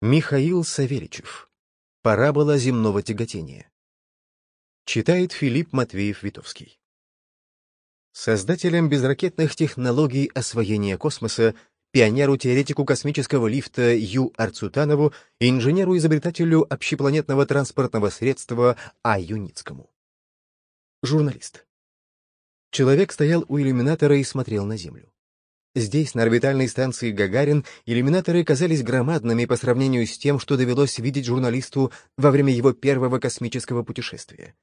Михаил Савельичев. Парабола земного тяготения. Читает Филипп Матвеев-Витовский. Создателем безракетных технологий освоения космоса, пионеру-теоретику космического лифта Ю. Арцутанову инженеру-изобретателю общепланетного транспортного средства А. Юницкому. Журналист. Человек стоял у иллюминатора и смотрел на Землю. Здесь, на орбитальной станции Гагарин, иллюминаторы казались громадными по сравнению с тем, что довелось видеть журналисту во время его первого космического путешествия.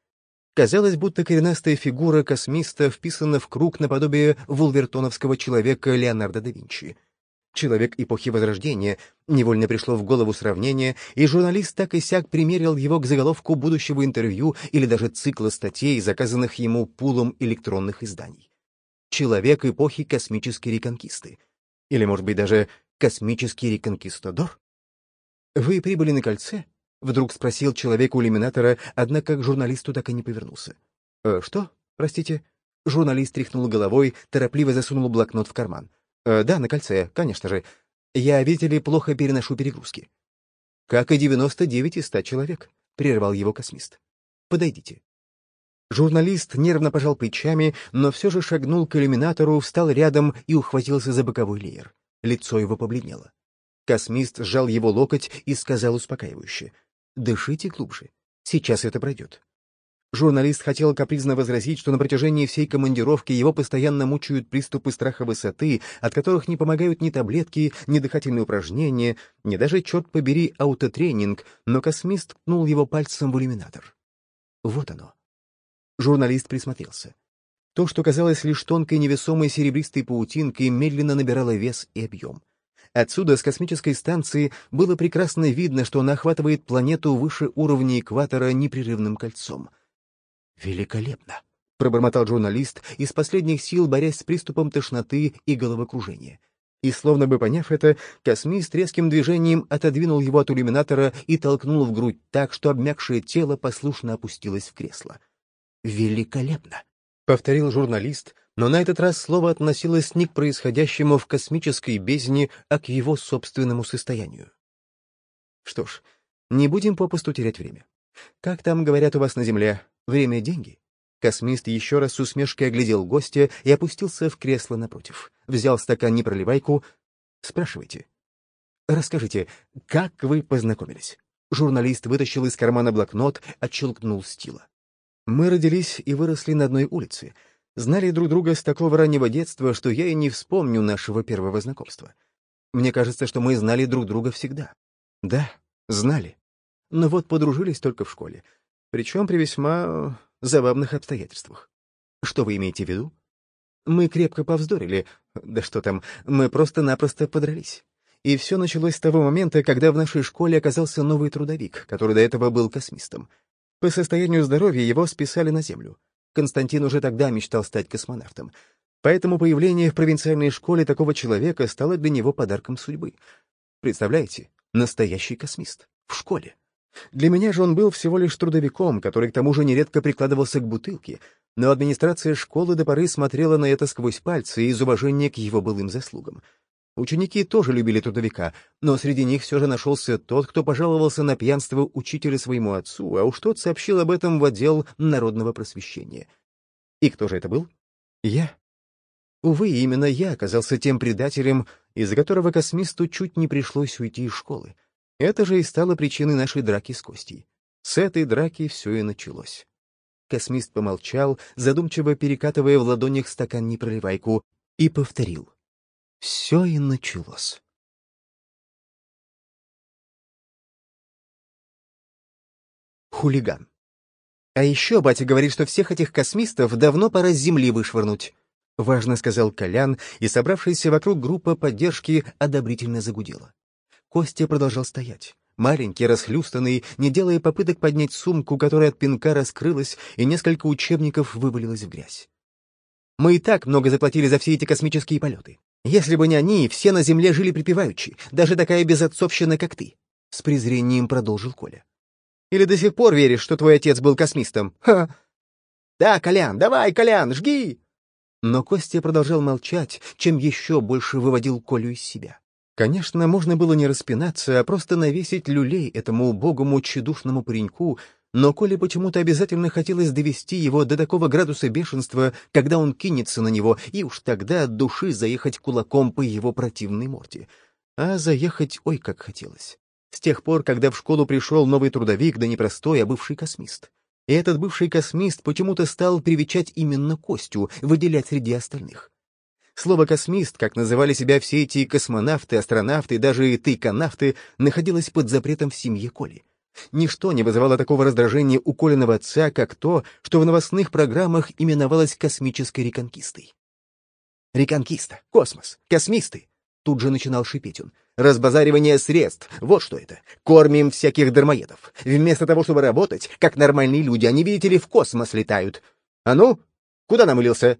Казалось, будто коренастая фигура космиста вписана в круг наподобие вулвертоновского человека Леонардо да Винчи. Человек эпохи Возрождения, невольно пришло в голову сравнение, и журналист так и сяк примерил его к заголовку будущего интервью или даже цикла статей, заказанных ему пулом электронных изданий человек эпохи космической реконкисты. Или, может быть, даже космический реконкистадор? «Вы прибыли на кольце?» — вдруг спросил человек у иллюминатора, однако к журналисту так и не повернулся. «Э, «Что? Простите?» Журналист тряхнул головой, торопливо засунул блокнот в карман. «Э, «Да, на кольце, конечно же. Я, видите ли, плохо переношу перегрузки». «Как и 99 из 100 человек», — прервал его космист. «Подойдите». Журналист нервно пожал плечами, но все же шагнул к иллюминатору, встал рядом и ухватился за боковой леер. Лицо его побледнело. Космист сжал его локоть и сказал успокаивающе. «Дышите глубже. Сейчас это пройдет». Журналист хотел капризно возразить, что на протяжении всей командировки его постоянно мучают приступы страха высоты, от которых не помогают ни таблетки, ни дыхательные упражнения, ни даже, черт побери, аутотренинг, но космист ткнул его пальцем в иллюминатор. Вот оно. Журналист присмотрелся. То, что казалось лишь тонкой невесомой серебристой паутинкой, медленно набирало вес и объем. Отсюда, с космической станции, было прекрасно видно, что она охватывает планету выше уровня экватора непрерывным кольцом. «Великолепно!» — пробормотал журналист, из последних сил борясь с приступом тошноты и головокружения. И, словно бы поняв это, космист резким движением отодвинул его от иллюминатора и толкнул в грудь так, что обмякшее тело послушно опустилось в кресло. «Великолепно!» — повторил журналист, но на этот раз слово относилось не к происходящему в космической бездне, а к его собственному состоянию. Что ж, не будем попусту терять время. Как там говорят у вас на Земле, время — деньги? Космист еще раз с усмешкой оглядел гостя и опустился в кресло напротив. Взял стакан непроливайку. Спрашивайте. Расскажите, как вы познакомились? Журналист вытащил из кармана блокнот, отщелкнул стила. Мы родились и выросли на одной улице, знали друг друга с такого раннего детства, что я и не вспомню нашего первого знакомства. Мне кажется, что мы знали друг друга всегда. Да, знали. Но вот подружились только в школе. Причем при весьма забавных обстоятельствах. Что вы имеете в виду? Мы крепко повздорили. Да что там, мы просто-напросто подрались. И все началось с того момента, когда в нашей школе оказался новый трудовик, который до этого был космистом — по состоянию здоровья его списали на Землю. Константин уже тогда мечтал стать космонавтом. Поэтому появление в провинциальной школе такого человека стало для него подарком судьбы. Представляете, настоящий космист. В школе. Для меня же он был всего лишь трудовиком, который к тому же нередко прикладывался к бутылке, но администрация школы до поры смотрела на это сквозь пальцы из уважения к его былым заслугам. Ученики тоже любили трудовика, но среди них все же нашелся тот, кто пожаловался на пьянство учителя своему отцу, а уж тот сообщил об этом в отдел народного просвещения. И кто же это был? Я. Увы, именно я оказался тем предателем, из-за которого космисту чуть не пришлось уйти из школы. Это же и стало причиной нашей драки с Костей. С этой драки все и началось. Космист помолчал, задумчиво перекатывая в ладонях стакан непроливайку, и повторил все и началось. Хулиган. А еще батя говорит, что всех этих космистов давно пора с Земли вышвырнуть. Важно сказал Колян, и собравшаяся вокруг группа поддержки одобрительно загудела. Костя продолжал стоять. Маленький, расхлюстанный, не делая попыток поднять сумку, которая от пинка раскрылась, и несколько учебников вывалилось в грязь. Мы и так много заплатили за все эти космические полеты. Если бы не они, все на земле жили припеваючи, даже такая безотцовщина, как ты. С презрением продолжил Коля. Или до сих пор веришь, что твой отец был космистом? Ха! Да, Колян, давай, Колян, жги! Но Костя продолжал молчать, чем еще больше выводил Колю из себя. Конечно, можно было не распинаться, а просто навесить люлей этому убогому тщедушному пареньку, но Коле почему-то обязательно хотелось довести его до такого градуса бешенства, когда он кинется на него, и уж тогда от души заехать кулаком по его противной морде. А заехать ой как хотелось. С тех пор, когда в школу пришел новый трудовик, да не простой, а бывший космист. И этот бывший космист почему-то стал привечать именно Костю, выделять среди остальных. Слово «космист», как называли себя все эти космонавты, астронавты, даже тайконавты, находилось под запретом в семье Коли. Ничто не вызывало такого раздражения у Колиного отца, как то, что в новостных программах именовалось космической реконкистой. «Реконкиста, космос, космисты!» Тут же начинал шипеть он. «Разбазаривание средств, вот что это. Кормим всяких дармоедов. Вместо того, чтобы работать, как нормальные люди, они, видите ли, в космос летают. А ну, куда намылился?»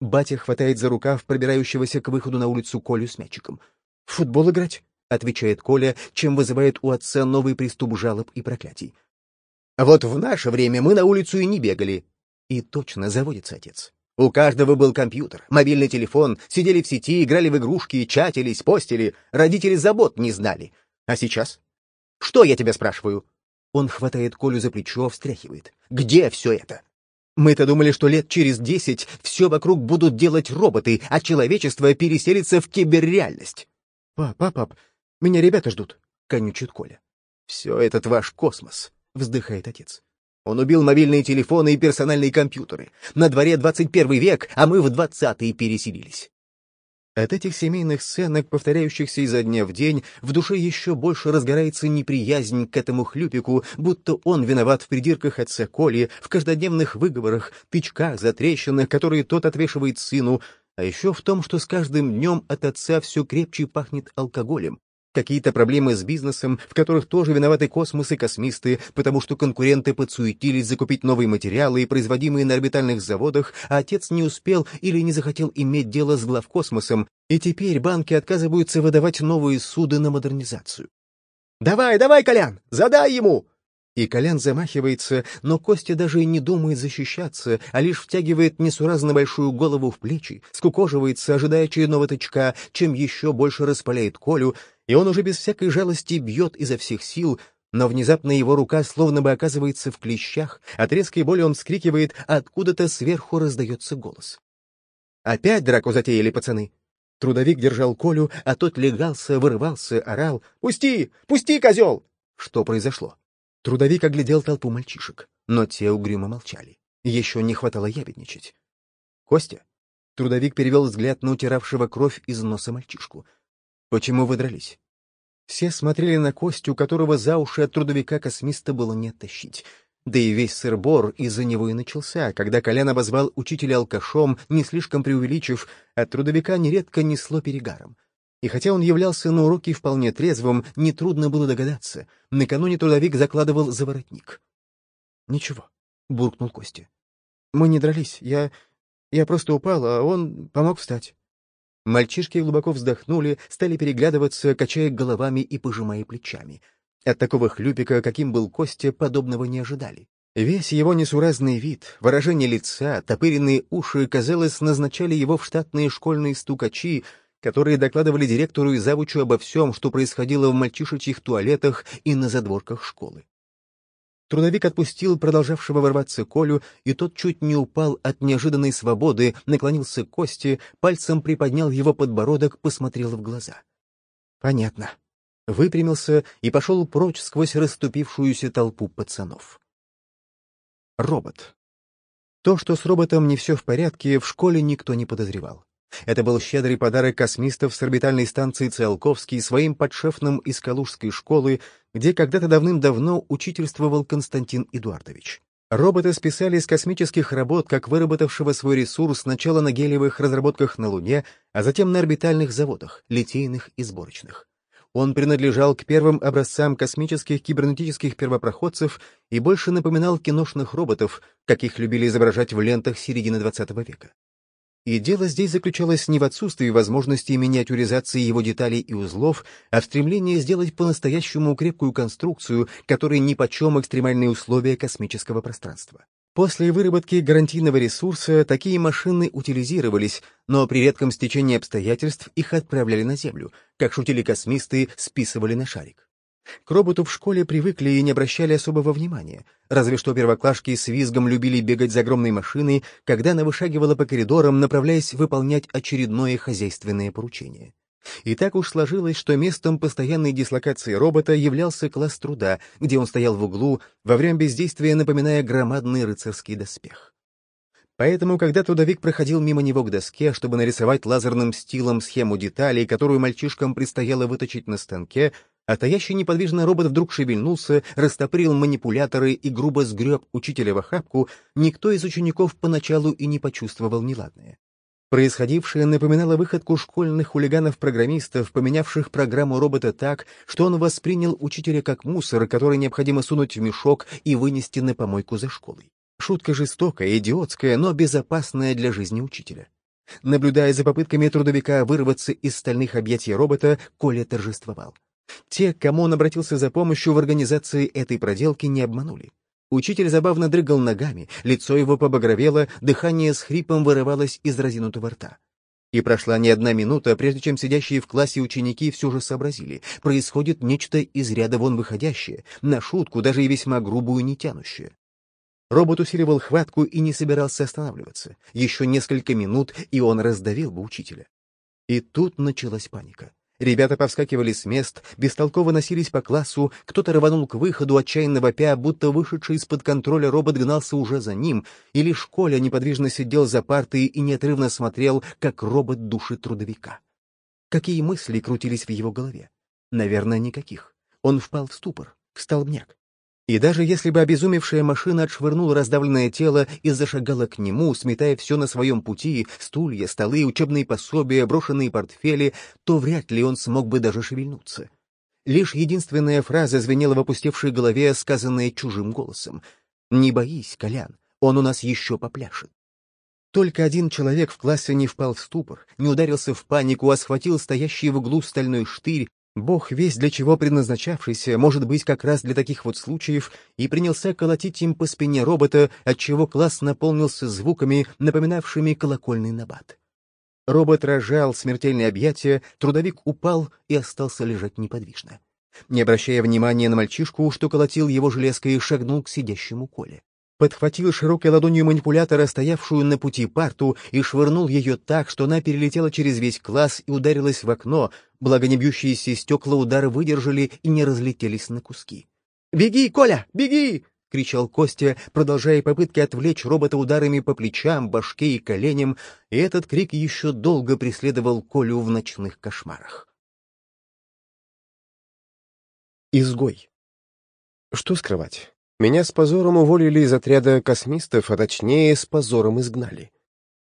Батя хватает за рукав пробирающегося к выходу на улицу Колю с мячиком. «В футбол играть?» — отвечает Коля, чем вызывает у отца новый приступ жалоб и проклятий. «А вот в наше время мы на улицу и не бегали». И точно заводится отец. У каждого был компьютер, мобильный телефон, сидели в сети, играли в игрушки, чатились, постили, родители забот не знали. А сейчас? Что я тебя спрашиваю? Он хватает Колю за плечо, встряхивает. Где все это? Мы-то думали, что лет через десять все вокруг будут делать роботы, а человечество переселится в киберреальность. Пап, пап, пап, меня ребята ждут, — конючит Коля. «Все этот ваш космос», — вздыхает отец. «Он убил мобильные телефоны и персональные компьютеры. На дворе 21 век, а мы в 20-й переселились». От этих семейных сценок, повторяющихся изо дня в день, в душе еще больше разгорается неприязнь к этому хлюпику, будто он виноват в придирках отца Коли, в каждодневных выговорах, тычках, затрещинах, которые тот отвешивает сыну, а еще в том, что с каждым днем от отца все крепче пахнет алкоголем, Какие-то проблемы с бизнесом, в которых тоже виноваты космос и космисты, потому что конкуренты подсуетились закупить новые материалы, производимые на орбитальных заводах, а отец не успел или не захотел иметь дело с главкосмосом, и теперь банки отказываются выдавать новые суды на модернизацию. «Давай, давай, Колян, задай ему!» И Колян замахивается, но Костя даже и не думает защищаться, а лишь втягивает несуразно большую голову в плечи, скукоживается, ожидая очередного тычка, чем еще больше распаляет Колю, и он уже без всякой жалости бьет изо всех сил, но внезапно его рука словно бы оказывается в клещах, от резкой боли он вскрикивает, а откуда-то сверху раздается голос. «Опять драку затеяли, пацаны!» Трудовик держал Колю, а тот легался, вырывался, орал. «Пусти! Пусти, козел!» Что произошло? Трудовик оглядел толпу мальчишек, но те угрюмо молчали. Еще не хватало ябедничать. «Костя?» Трудовик перевел взгляд на утиравшего кровь из носа мальчишку. Почему вы дрались? Все смотрели на Костю, которого за уши от трудовика-космиста было не оттащить. Да и весь сыр-бор из-за него и начался, когда Колян обозвал учителя алкашом, не слишком преувеличив, от трудовика нередко несло перегаром. И хотя он являлся на уроке вполне трезвым, нетрудно было догадаться. Накануне трудовик закладывал заворотник. «Ничего», — буркнул Костя. «Мы не дрались. Я... я просто упал, а он помог встать». Мальчишки глубоко вздохнули, стали переглядываться, качая головами и пожимая плечами. От такого хлюпика, каким был Костя, подобного не ожидали. Весь его несуразный вид, выражение лица, топыренные уши, казалось, назначали его в штатные школьные стукачи, которые докладывали директору и завучу обо всем, что происходило в мальчишечьих туалетах и на задворках школы. Трудовик отпустил продолжавшего ворваться Колю, и тот чуть не упал от неожиданной свободы, наклонился к Косте, пальцем приподнял его подбородок, посмотрел в глаза. «Понятно». Выпрямился и пошел прочь сквозь расступившуюся толпу пацанов. Робот. То, что с роботом не все в порядке, в школе никто не подозревал. Это был щедрый подарок космистов с орбитальной станции Циолковский своим подшефным из Калужской школы, где когда-то давным-давно учительствовал Константин Эдуардович. Роботы списали из космических работ, как выработавшего свой ресурс сначала на гелиевых разработках на Луне, а затем на орбитальных заводах, литейных и сборочных. Он принадлежал к первым образцам космических кибернетических первопроходцев и больше напоминал киношных роботов, как их любили изображать в лентах середины XX века. И дело здесь заключалось не в отсутствии возможности миниатюризации его деталей и узлов, а в стремлении сделать по-настоящему крепкую конструкцию, которой нипочем экстремальные условия космического пространства. После выработки гарантийного ресурса такие машины утилизировались, но при редком стечении обстоятельств их отправляли на Землю, как шутили космисты, списывали на шарик. К роботу в школе привыкли и не обращали особого внимания, разве что первоклашки с визгом любили бегать за огромной машиной, когда она вышагивала по коридорам, направляясь выполнять очередное хозяйственное поручение. И так уж сложилось, что местом постоянной дислокации робота являлся класс труда, где он стоял в углу, во время бездействия напоминая громадный рыцарский доспех. Поэтому, когда трудовик проходил мимо него к доске, чтобы нарисовать лазерным стилом схему деталей, которую мальчишкам предстояло выточить на станке, а таящий неподвижно робот вдруг шевельнулся, растоприл манипуляторы и грубо сгреб учителя в охапку, никто из учеников поначалу и не почувствовал неладное. Происходившее напоминало выходку школьных хулиганов-программистов, поменявших программу робота так, что он воспринял учителя как мусор, который необходимо сунуть в мешок и вынести на помойку за школой. Шутка жестокая, идиотская, но безопасная для жизни учителя. Наблюдая за попытками трудовика вырваться из стальных объятий робота, Коля торжествовал. Те, к кому он обратился за помощью в организации этой проделки, не обманули. Учитель забавно дрыгал ногами, лицо его побагровело, дыхание с хрипом вырывалось из разинутого рта. И прошла не одна минута, прежде чем сидящие в классе ученики все же сообразили. Происходит нечто из ряда вон выходящее, на шутку, даже и весьма грубую не тянущее. Робот усиливал хватку и не собирался останавливаться. Еще несколько минут, и он раздавил бы учителя. И тут началась паника. Ребята повскакивали с мест, бестолково носились по классу, кто-то рванул к выходу, отчаянно вопя, будто вышедший из-под контроля робот гнался уже за ним, и лишь Коля неподвижно сидел за партой и неотрывно смотрел, как робот душит трудовика. Какие мысли крутились в его голове? Наверное, никаких. Он впал в ступор, в столбняк. И даже если бы обезумевшая машина отшвырнула раздавленное тело и зашагала к нему, сметая все на своем пути, стулья, столы, учебные пособия, брошенные портфели, то вряд ли он смог бы даже шевельнуться. Лишь единственная фраза звенела в опустевшей голове, сказанная чужим голосом. «Не боись, Колян, он у нас еще попляшет». Только один человек в классе не впал в ступор, не ударился в панику, а схватил стоящий в углу стальной штырь, Бог весь для чего предназначавшийся, может быть, как раз для таких вот случаев, и принялся колотить им по спине робота, отчего класс наполнился звуками, напоминавшими колокольный набат. Робот рожал смертельные объятия, трудовик упал и остался лежать неподвижно. Не обращая внимания на мальчишку, что колотил его железкой, шагнул к сидящему Коле подхватил широкой ладонью манипулятора, стоявшую на пути парту, и швырнул ее так, что она перелетела через весь класс и ударилась в окно, благо не бьющиеся стекла удары выдержали и не разлетелись на куски. «Беги, Коля, беги!» — кричал Костя, продолжая попытки отвлечь робота ударами по плечам, башке и коленям, и этот крик еще долго преследовал Колю в ночных кошмарах. Изгой. Что скрывать? Меня с позором уволили из отряда космистов, а точнее с позором изгнали.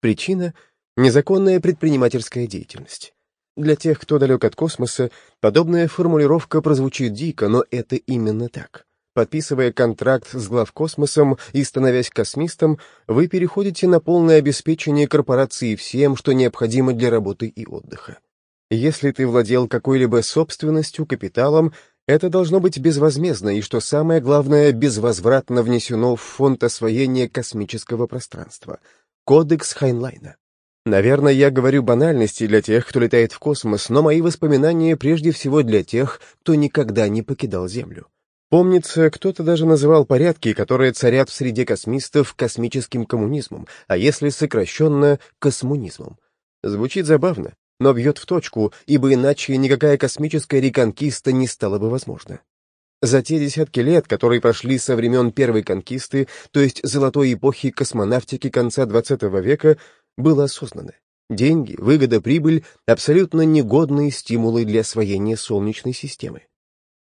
Причина — незаконная предпринимательская деятельность. Для тех, кто далек от космоса, подобная формулировка прозвучит дико, но это именно так. Подписывая контракт с главкосмосом и становясь космистом, вы переходите на полное обеспечение корпорации всем, что необходимо для работы и отдыха. Если ты владел какой-либо собственностью, капиталом, это должно быть безвозмездно и, что самое главное, безвозвратно внесено в фонд освоения космического пространства. Кодекс Хайнлайна. Наверное, я говорю банальности для тех, кто летает в космос, но мои воспоминания прежде всего для тех, кто никогда не покидал Землю. Помнится, кто-то даже называл порядки, которые царят в среде космистов, космическим коммунизмом, а если сокращенно — космунизмом. Звучит забавно, но бьет в точку, ибо иначе никакая космическая реконкиста не стала бы возможна. За те десятки лет, которые прошли со времен первой конкисты, то есть золотой эпохи космонавтики конца XX века, было осознано. Деньги, выгода, прибыль — абсолютно негодные стимулы для освоения Солнечной системы.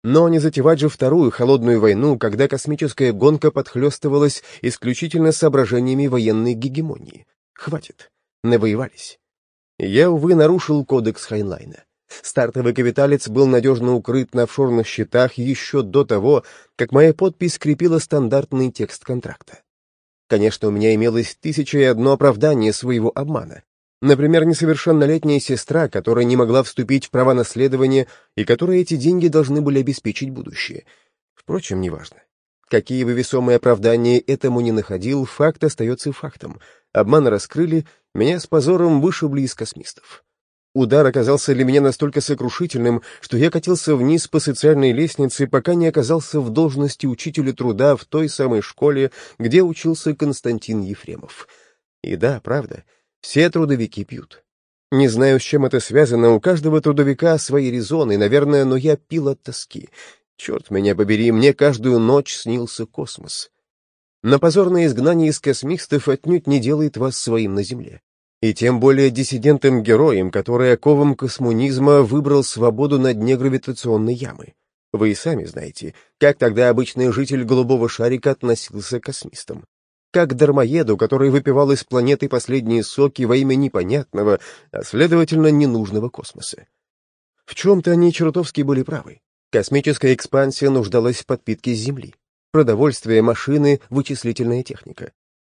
Но не затевать же вторую холодную войну, когда космическая гонка подхлестывалась исключительно соображениями военной гегемонии. Хватит. Навоевались. Я, увы, нарушил кодекс Хайнлайна. Стартовый капиталец был надежно укрыт на офшорных счетах еще до того, как моя подпись скрепила стандартный текст контракта. Конечно, у меня имелось тысяча и одно оправдание своего обмана. Например, несовершеннолетняя сестра, которая не могла вступить в права наследования и которой эти деньги должны были обеспечить будущее. Впрочем, неважно. Какие бы весомые оправдания этому не находил, факт остается фактом. Обман раскрыли, меня с позором вышибли из космистов. Удар оказался для меня настолько сокрушительным, что я катился вниз по социальной лестнице, пока не оказался в должности учителя труда в той самой школе, где учился Константин Ефремов. И да, правда, все трудовики пьют. Не знаю, с чем это связано, у каждого трудовика свои резоны, наверное, но я пил от тоски. Черт меня побери, мне каждую ночь снился космос. Но позорное изгнание из космистов отнюдь не делает вас своим на Земле и тем более диссидентом-героем, который оковом космунизма выбрал свободу на дне гравитационной ямы. Вы и сами знаете, как тогда обычный житель голубого шарика относился к космистам. Как дармоеду, который выпивал из планеты последние соки во имя непонятного, а следовательно ненужного космоса. В чем-то они чертовски были правы. Космическая экспансия нуждалась в подпитке Земли. Продовольствие, машины, вычислительная техника.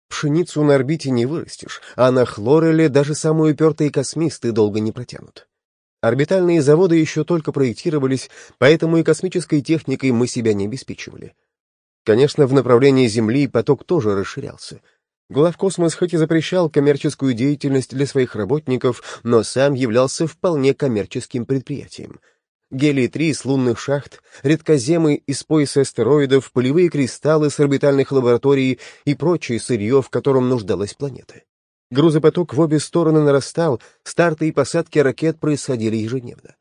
Пшеницу на орбите не вырастешь, а на Хлореле даже самые упертые космисты долго не протянут. Орбитальные заводы еще только проектировались, поэтому и космической техникой мы себя не обеспечивали. Конечно, в направлении Земли поток тоже расширялся. Главкосмос хоть и запрещал коммерческую деятельность для своих работников, но сам являлся вполне коммерческим предприятием — гелий-3 с лунных шахт, редкоземы из пояса астероидов, полевые кристаллы с орбитальных лабораторий и прочее сырье, в котором нуждалась планета. Грузопоток в обе стороны нарастал, старты и посадки ракет происходили ежедневно.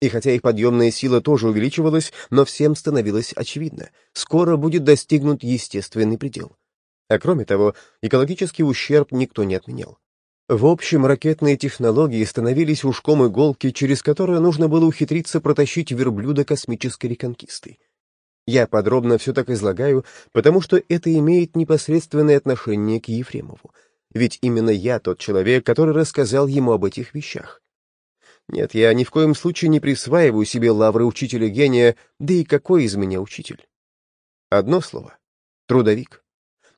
И хотя их подъемная сила тоже увеличивалась, но всем становилось очевидно, скоро будет достигнут естественный предел. А кроме того, экологический ущерб никто не отменял. В общем, ракетные технологии становились ушком иголки, через которое нужно было ухитриться протащить верблюда космической реконкисты. Я подробно все так излагаю, потому что это имеет непосредственное отношение к Ефремову. Ведь именно я тот человек, который рассказал ему об этих вещах. Нет, я ни в коем случае не присваиваю себе лавры учителя-гения, да и какой из меня учитель? Одно слово — трудовик.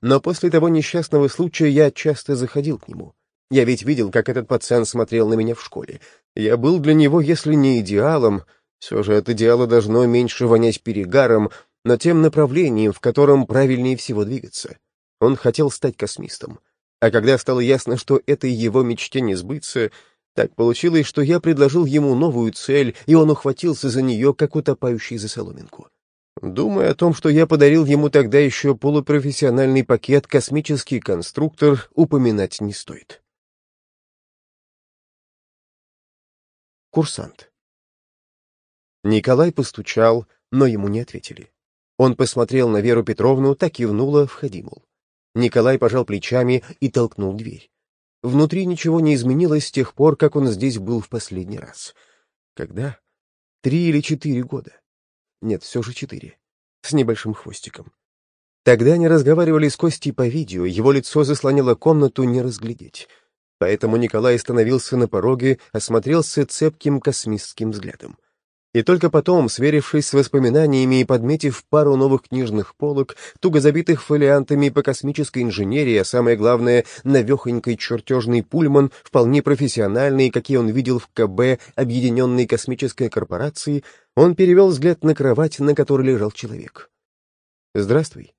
Но после того несчастного случая я часто заходил к нему — я ведь видел, как этот пацан смотрел на меня в школе. Я был для него, если не идеалом, все же от идеала должно меньше вонять перегаром, но тем направлением, в котором правильнее всего двигаться. Он хотел стать космистом. А когда стало ясно, что этой его мечте не сбыться, так получилось, что я предложил ему новую цель, и он ухватился за нее, как утопающий за соломинку. Думая о том, что я подарил ему тогда еще полупрофессиональный пакет «Космический конструктор», упоминать не стоит. Курсант. Николай постучал, но ему не ответили. Он посмотрел на Веру Петровну, так кивнула, входи, мол. Николай пожал плечами и толкнул дверь. Внутри ничего не изменилось с тех пор, как он здесь был в последний раз. Когда? Три или четыре года. Нет, все же четыре. С небольшим хвостиком. Тогда они разговаривали с Костей по видео, его лицо заслонило комнату не разглядеть поэтому Николай остановился на пороге, осмотрелся цепким космистским взглядом. И только потом, сверившись с воспоминаниями и подметив пару новых книжных полок, туго забитых фолиантами по космической инженерии, а самое главное, навехонькой чертежный пульман, вполне профессиональный, какие он видел в КБ Объединенной космической корпорации, он перевел взгляд на кровать, на которой лежал человек. «Здравствуй».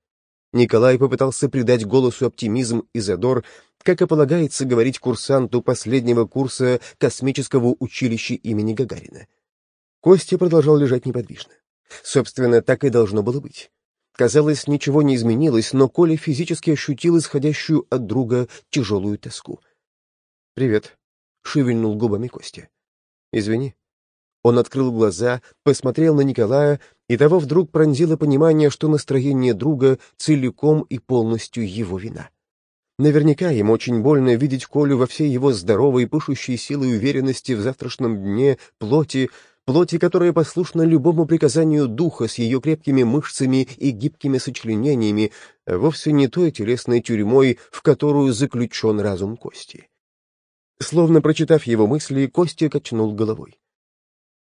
Николай попытался придать голосу оптимизм и задор, как и полагается говорить курсанту последнего курса космического училища имени Гагарина. Костя продолжал лежать неподвижно. Собственно, так и должно было быть. Казалось, ничего не изменилось, но Коля физически ощутил исходящую от друга тяжелую тоску. «Привет», — шевельнул губами Костя. «Извини». Он открыл глаза, посмотрел на Николая, и того вдруг пронзило понимание, что настроение друга целиком и полностью его вина. Наверняка им очень больно видеть Колю во всей его здоровой, пышущей силой уверенности в завтрашнем дне, плоти, плоти, которая послушна любому приказанию духа с ее крепкими мышцами и гибкими сочленениями, вовсе не той телесной тюрьмой, в которую заключен разум Кости. Словно прочитав его мысли, Костя качнул головой.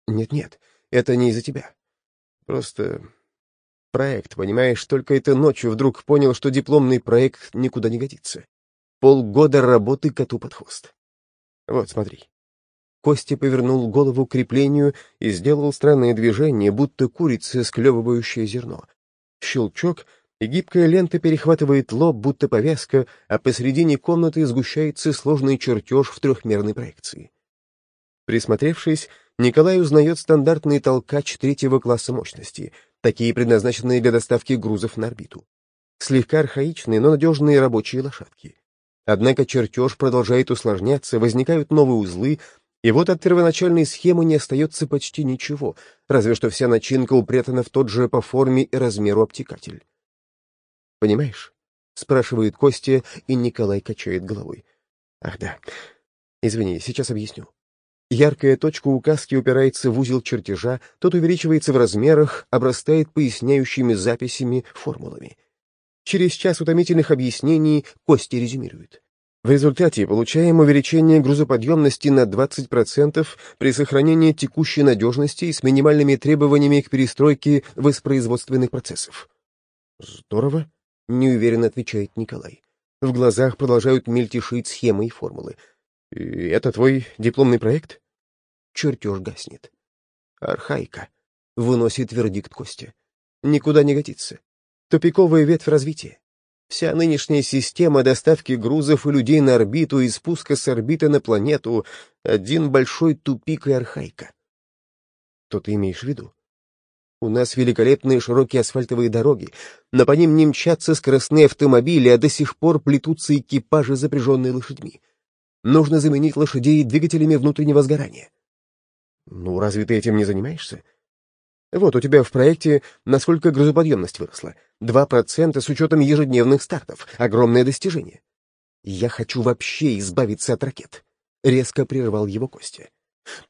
«Нет-нет, это не из-за тебя. Просто проект, понимаешь, только этой ночью вдруг понял, что дипломный проект никуда не годится. Полгода работы коту под хвост. Вот, смотри. Костя повернул голову к креплению и сделал странное движение, будто курица, склевывающая зерно. Щелчок, и гибкая лента перехватывает лоб, будто повязка, а посредине комнаты сгущается сложный чертеж в трехмерной проекции. Присмотревшись, Николай узнает стандартный толкач третьего класса мощности, такие предназначенные для доставки грузов на орбиту. Слегка архаичные, но надежные рабочие лошадки. Однако чертеж продолжает усложняться, возникают новые узлы, и вот от первоначальной схемы не остается почти ничего, разве что вся начинка упрятана в тот же по форме и размеру обтекатель. Понимаешь? Спрашивает Костя, и Николай качает головой. Ах да. Извини, сейчас объясню. Яркая точка указки упирается в узел чертежа, тот увеличивается в размерах, обрастает поясняющими записями, формулами. Через час утомительных объяснений Костя резюмирует. В результате получаем увеличение грузоподъемности на 20% при сохранении текущей надежности и с минимальными требованиями к перестройке воспроизводственных процессов. Здорово. — неуверенно отвечает Николай. В глазах продолжают мельтешить схемы и формулы. «Это твой дипломный проект?» Чертеж гаснет. «Архаика», — выносит вердикт Костя. «Никуда не годится. Тупиковая ветвь развития. Вся нынешняя система доставки грузов и людей на орбиту и спуска с орбиты на планету — один большой тупик и архаика». Что ты имеешь в виду? У нас великолепные широкие асфальтовые дороги, но по ним не мчатся скоростные автомобили, а до сих пор плетутся экипажи, запряженные лошадьми. Нужно заменить лошадей двигателями внутреннего сгорания. Ну, разве ты этим не занимаешься? Вот у тебя в проекте насколько грузоподъемность выросла. Два процента с учетом ежедневных стартов. Огромное достижение. Я хочу вообще избавиться от ракет. Резко прервал его Костя.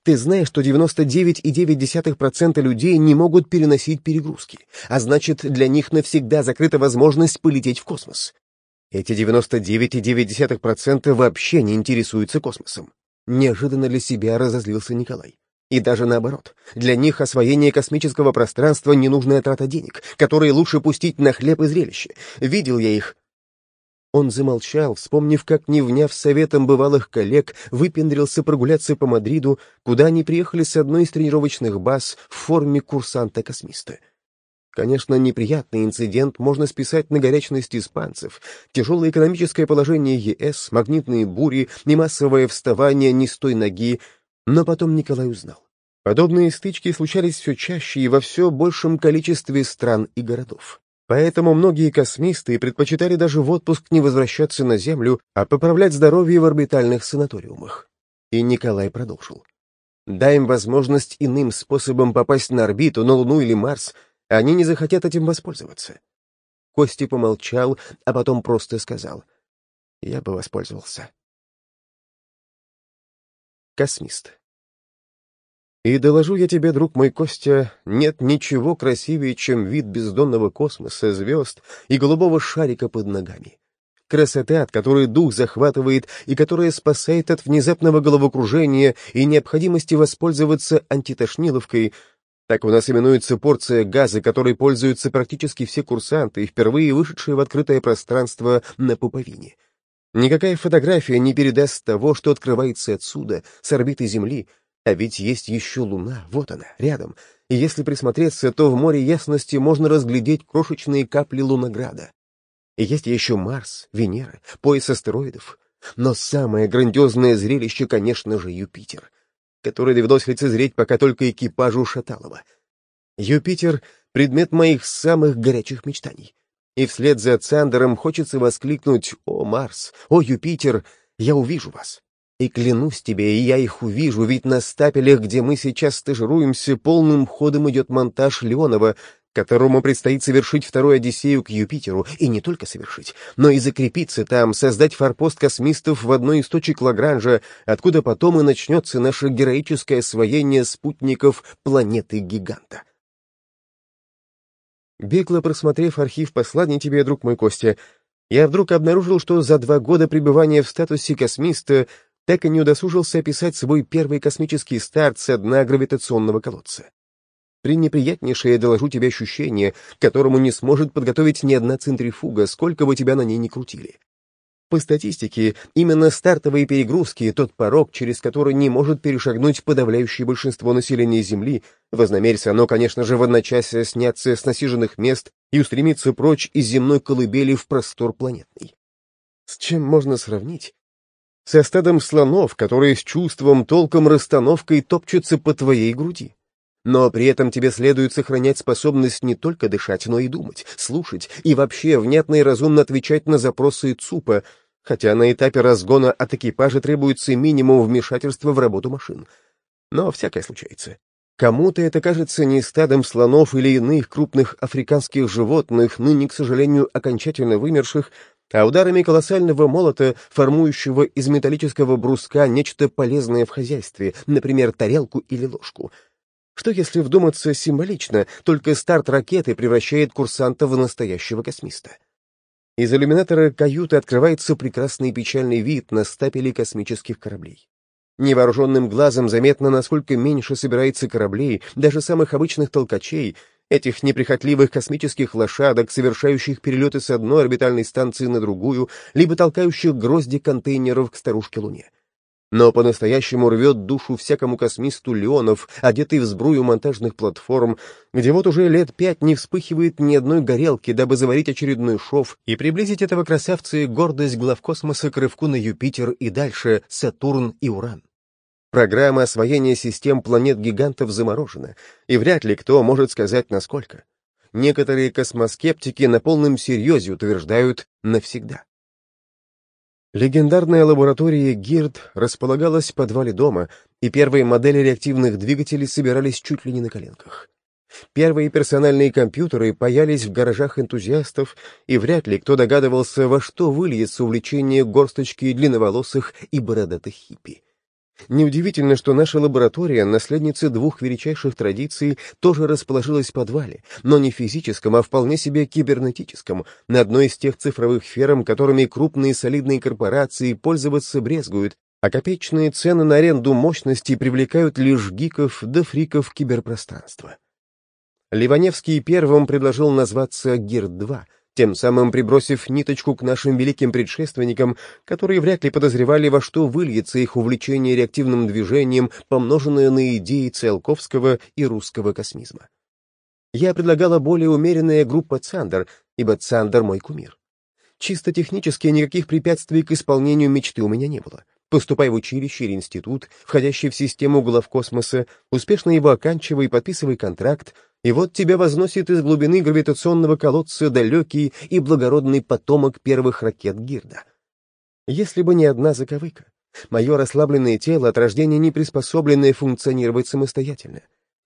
Ты знаешь, что 99,9% людей не могут переносить перегрузки, а значит, для них навсегда закрыта возможность полететь в космос. Эти 99,9% вообще не интересуются космосом. Неожиданно для себя разозлился Николай. И даже наоборот, для них освоение космического пространства — ненужная трата денег, которые лучше пустить на хлеб и зрелище. Видел я их он замолчал, вспомнив, как, не вняв советом бывалых коллег, выпендрился прогуляться по Мадриду, куда они приехали с одной из тренировочных баз в форме курсанта-космиста. Конечно, неприятный инцидент можно списать на горячность испанцев, тяжелое экономическое положение ЕС, магнитные бури, немассовое вставание не с той ноги, но потом Николай узнал. Подобные стычки случались все чаще и во все большем количестве стран и городов. Поэтому многие космисты предпочитали даже в отпуск не возвращаться на Землю, а поправлять здоровье в орбитальных санаториумах. И Николай продолжил. Дай им возможность иным способом попасть на орбиту, на Луну или Марс, они не захотят этим воспользоваться. Костя помолчал, а потом просто сказал. Я бы воспользовался. Космист. И доложу я тебе, друг мой Костя, нет ничего красивее, чем вид бездонного космоса, звезд и голубого шарика под ногами. Красота, от которой дух захватывает и которая спасает от внезапного головокружения и необходимости воспользоваться антитошниловкой, так у нас именуется порция газа, которой пользуются практически все курсанты, впервые вышедшие в открытое пространство на пуповине. Никакая фотография не передаст того, что открывается отсюда, с орбиты Земли, а ведь есть еще луна, вот она, рядом. И если присмотреться, то в море ясности можно разглядеть крошечные капли лунограда. И есть еще Марс, Венера, пояс астероидов. Но самое грандиозное зрелище, конечно же, Юпитер, который довелось лицезреть пока только экипажу Шаталова. Юпитер — предмет моих самых горячих мечтаний. И вслед за Цандером хочется воскликнуть «О, Марс! О, Юпитер! Я увижу вас!» И клянусь тебе, и я их увижу, ведь на стапелях, где мы сейчас стажируемся, полным ходом идет монтаж Леонова, которому предстоит совершить вторую Одиссею к Юпитеру, и не только совершить, но и закрепиться там, создать форпост космистов в одной из точек Лагранжа, откуда потом и начнется наше героическое освоение спутников планеты-гиганта. Бегло просмотрев архив посланий тебе, друг мой Костя, я вдруг обнаружил, что за два года пребывания в статусе космиста так и не удосужился описать свой первый космический старт с дна гравитационного колодца. Пренеприятнейшее, доложу тебе ощущение, которому не сможет подготовить ни одна центрифуга, сколько бы тебя на ней ни крутили. По статистике, именно стартовые перегрузки — тот порог, через который не может перешагнуть подавляющее большинство населения Земли, вознамерится оно, конечно же, в одночасье сняться с насиженных мест и устремиться прочь из земной колыбели в простор планетный. С чем можно сравнить? Со стадом слонов, которые с чувством, толком, расстановкой топчутся по твоей груди. Но при этом тебе следует сохранять способность не только дышать, но и думать, слушать и вообще внятно и разумно отвечать на запросы ЦУПа, хотя на этапе разгона от экипажа требуется минимум вмешательства в работу машин. Но всякое случается. Кому-то это кажется не стадом слонов или иных крупных африканских животных, ныне, к сожалению, окончательно вымерших, а ударами колоссального молота, формующего из металлического бруска нечто полезное в хозяйстве, например, тарелку или ложку — что, если вдуматься символично, только старт ракеты превращает курсанта в настоящего космиста? Из иллюминатора каюты открывается прекрасный печальный вид на стапели космических кораблей. Невооруженным глазом заметно, насколько меньше собирается кораблей, даже самых обычных толкачей, этих неприхотливых космических лошадок, совершающих перелеты с одной орбитальной станции на другую, либо толкающих грозди контейнеров к старушке Луне. Но по-настоящему рвет душу всякому космисту Леонов, одетый в сбрую монтажных платформ, где вот уже лет пять не вспыхивает ни одной горелки, дабы заварить очередной шов и приблизить этого красавца и гордость главкосмоса к рывку на Юпитер и дальше Сатурн и Уран. Программа освоения систем планет-гигантов заморожена, и вряд ли кто может сказать насколько. Некоторые космоскептики на полном серьезе утверждают «навсегда». Легендарная лаборатория ГИРД располагалась в подвале дома, и первые модели реактивных двигателей собирались чуть ли не на коленках. Первые персональные компьютеры паялись в гаражах энтузиастов, и вряд ли кто догадывался, во что выльется увлечение горсточки длинноволосых и бородатых хиппи. Неудивительно, что наша лаборатория, наследница двух величайших традиций, тоже расположилась в подвале, но не физическом, а вполне себе кибернетическом, на одной из тех цифровых ферм, которыми крупные солидные корпорации пользоваться брезгуют, а копеечные цены на аренду мощности привлекают лишь гиков да фриков киберпространства. Ливаневский первым предложил назваться ГИР-2 — тем самым прибросив ниточку к нашим великим предшественникам, которые вряд ли подозревали, во что выльется их увлечение реактивным движением, помноженное на идеи Циолковского и русского космизма. Я предлагала более умеренная группа Цандер, ибо Цандер — мой кумир. Чисто технически никаких препятствий к исполнению мечты у меня не было. Поступай в училище или институт, входящий в систему космоса, успешно его оканчивай, подписывай контракт, и вот тебя возносит из глубины гравитационного колодца далекий и благородный потомок первых ракет Гирда. Если бы не одна заковыка, мое расслабленное тело от рождения не приспособленное функционировать самостоятельно,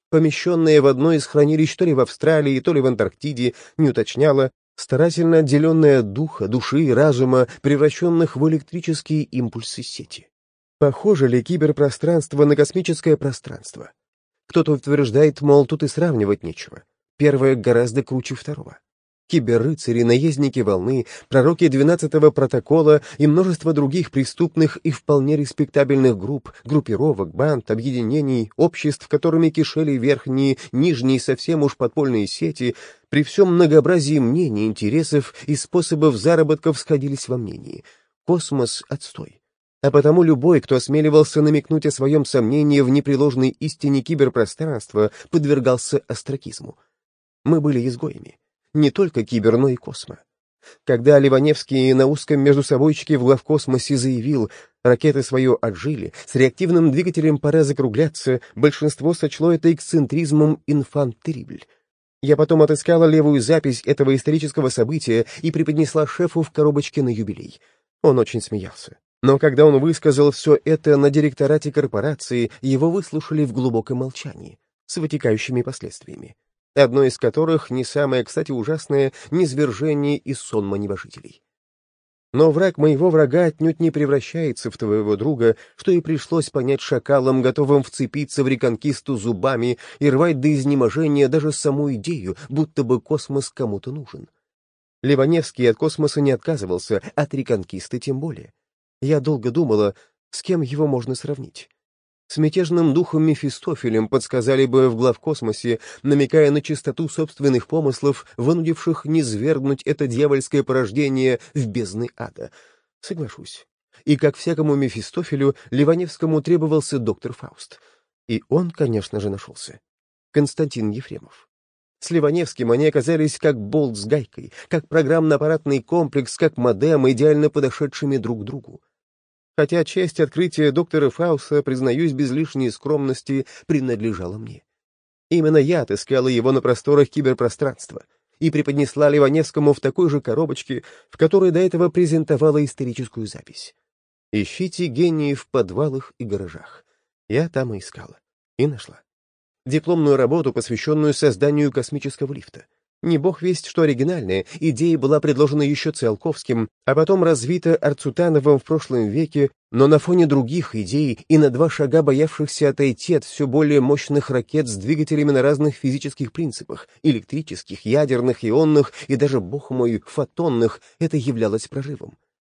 помещенное в одно из хранилищ то ли в Австралии, то ли в Антарктиде, не уточняло, старательно отделенное от духа, души и разума, превращенных в электрические импульсы сети. Похоже ли киберпространство на космическое пространство? Кто-то утверждает, мол, тут и сравнивать нечего. Первое гораздо круче второго. Киберрыцари, наездники волны, пророки 12-го протокола и множество других преступных и вполне респектабельных групп, группировок, банд, объединений, обществ, которыми кишели верхние, нижние, совсем уж подпольные сети, при всем многообразии мнений, интересов и способов заработков сходились во мнении. Космос — отстой а потому любой, кто осмеливался намекнуть о своем сомнении в непреложной истине киберпространства, подвергался остракизму. Мы были изгоями. Не только кибер, но и космо. Когда Ливаневский на узком междусобойчике в главкосмосе заявил, ракеты свое отжили, с реактивным двигателем пора закругляться, большинство сочло это эксцентризмом инфантерибль. Я потом отыскала левую запись этого исторического события и преподнесла шефу в коробочке на юбилей. Он очень смеялся. Но когда он высказал все это на директорате корпорации, его выслушали в глубоком молчании, с вытекающими последствиями, одно из которых, не самое, кстати, ужасное, низвержение и сонма небожителей. Но враг моего врага отнюдь не превращается в твоего друга, что и пришлось понять шакалам, готовым вцепиться в реконкисту зубами и рвать до изнеможения даже саму идею, будто бы космос кому-то нужен. Ливаневский от космоса не отказывался, от реконкисты тем более. Я долго думала, с кем его можно сравнить. С мятежным духом Мефистофелем подсказали бы в главкосмосе, намекая на чистоту собственных помыслов, вынудивших низвергнуть это дьявольское порождение в бездны ада. Соглашусь. И как всякому Мефистофелю, Ливаневскому требовался доктор Фауст. И он, конечно же, нашелся. Константин Ефремов. С Ливаневским они оказались как болт с гайкой, как программно-аппаратный комплекс, как модем, идеально подошедшими друг к другу. Хотя часть открытия доктора Фауса, признаюсь без лишней скромности, принадлежала мне. Именно я отыскала его на просторах киберпространства и преподнесла Ливаневскому в такой же коробочке, в которой до этого презентовала историческую запись. Ищите гении в подвалах и гаражах. Я там и искала. И нашла. Дипломную работу, посвященную созданию космического лифта. Не бог весть, что оригинальная, идея была предложена еще Циолковским, а потом развита Арцутановым в прошлом веке, но на фоне других идей и на два шага боявшихся отойти от все более мощных ракет с двигателями на разных физических принципах, электрических, ядерных, ионных и даже, бог мой, фотонных, это являлось прорывом.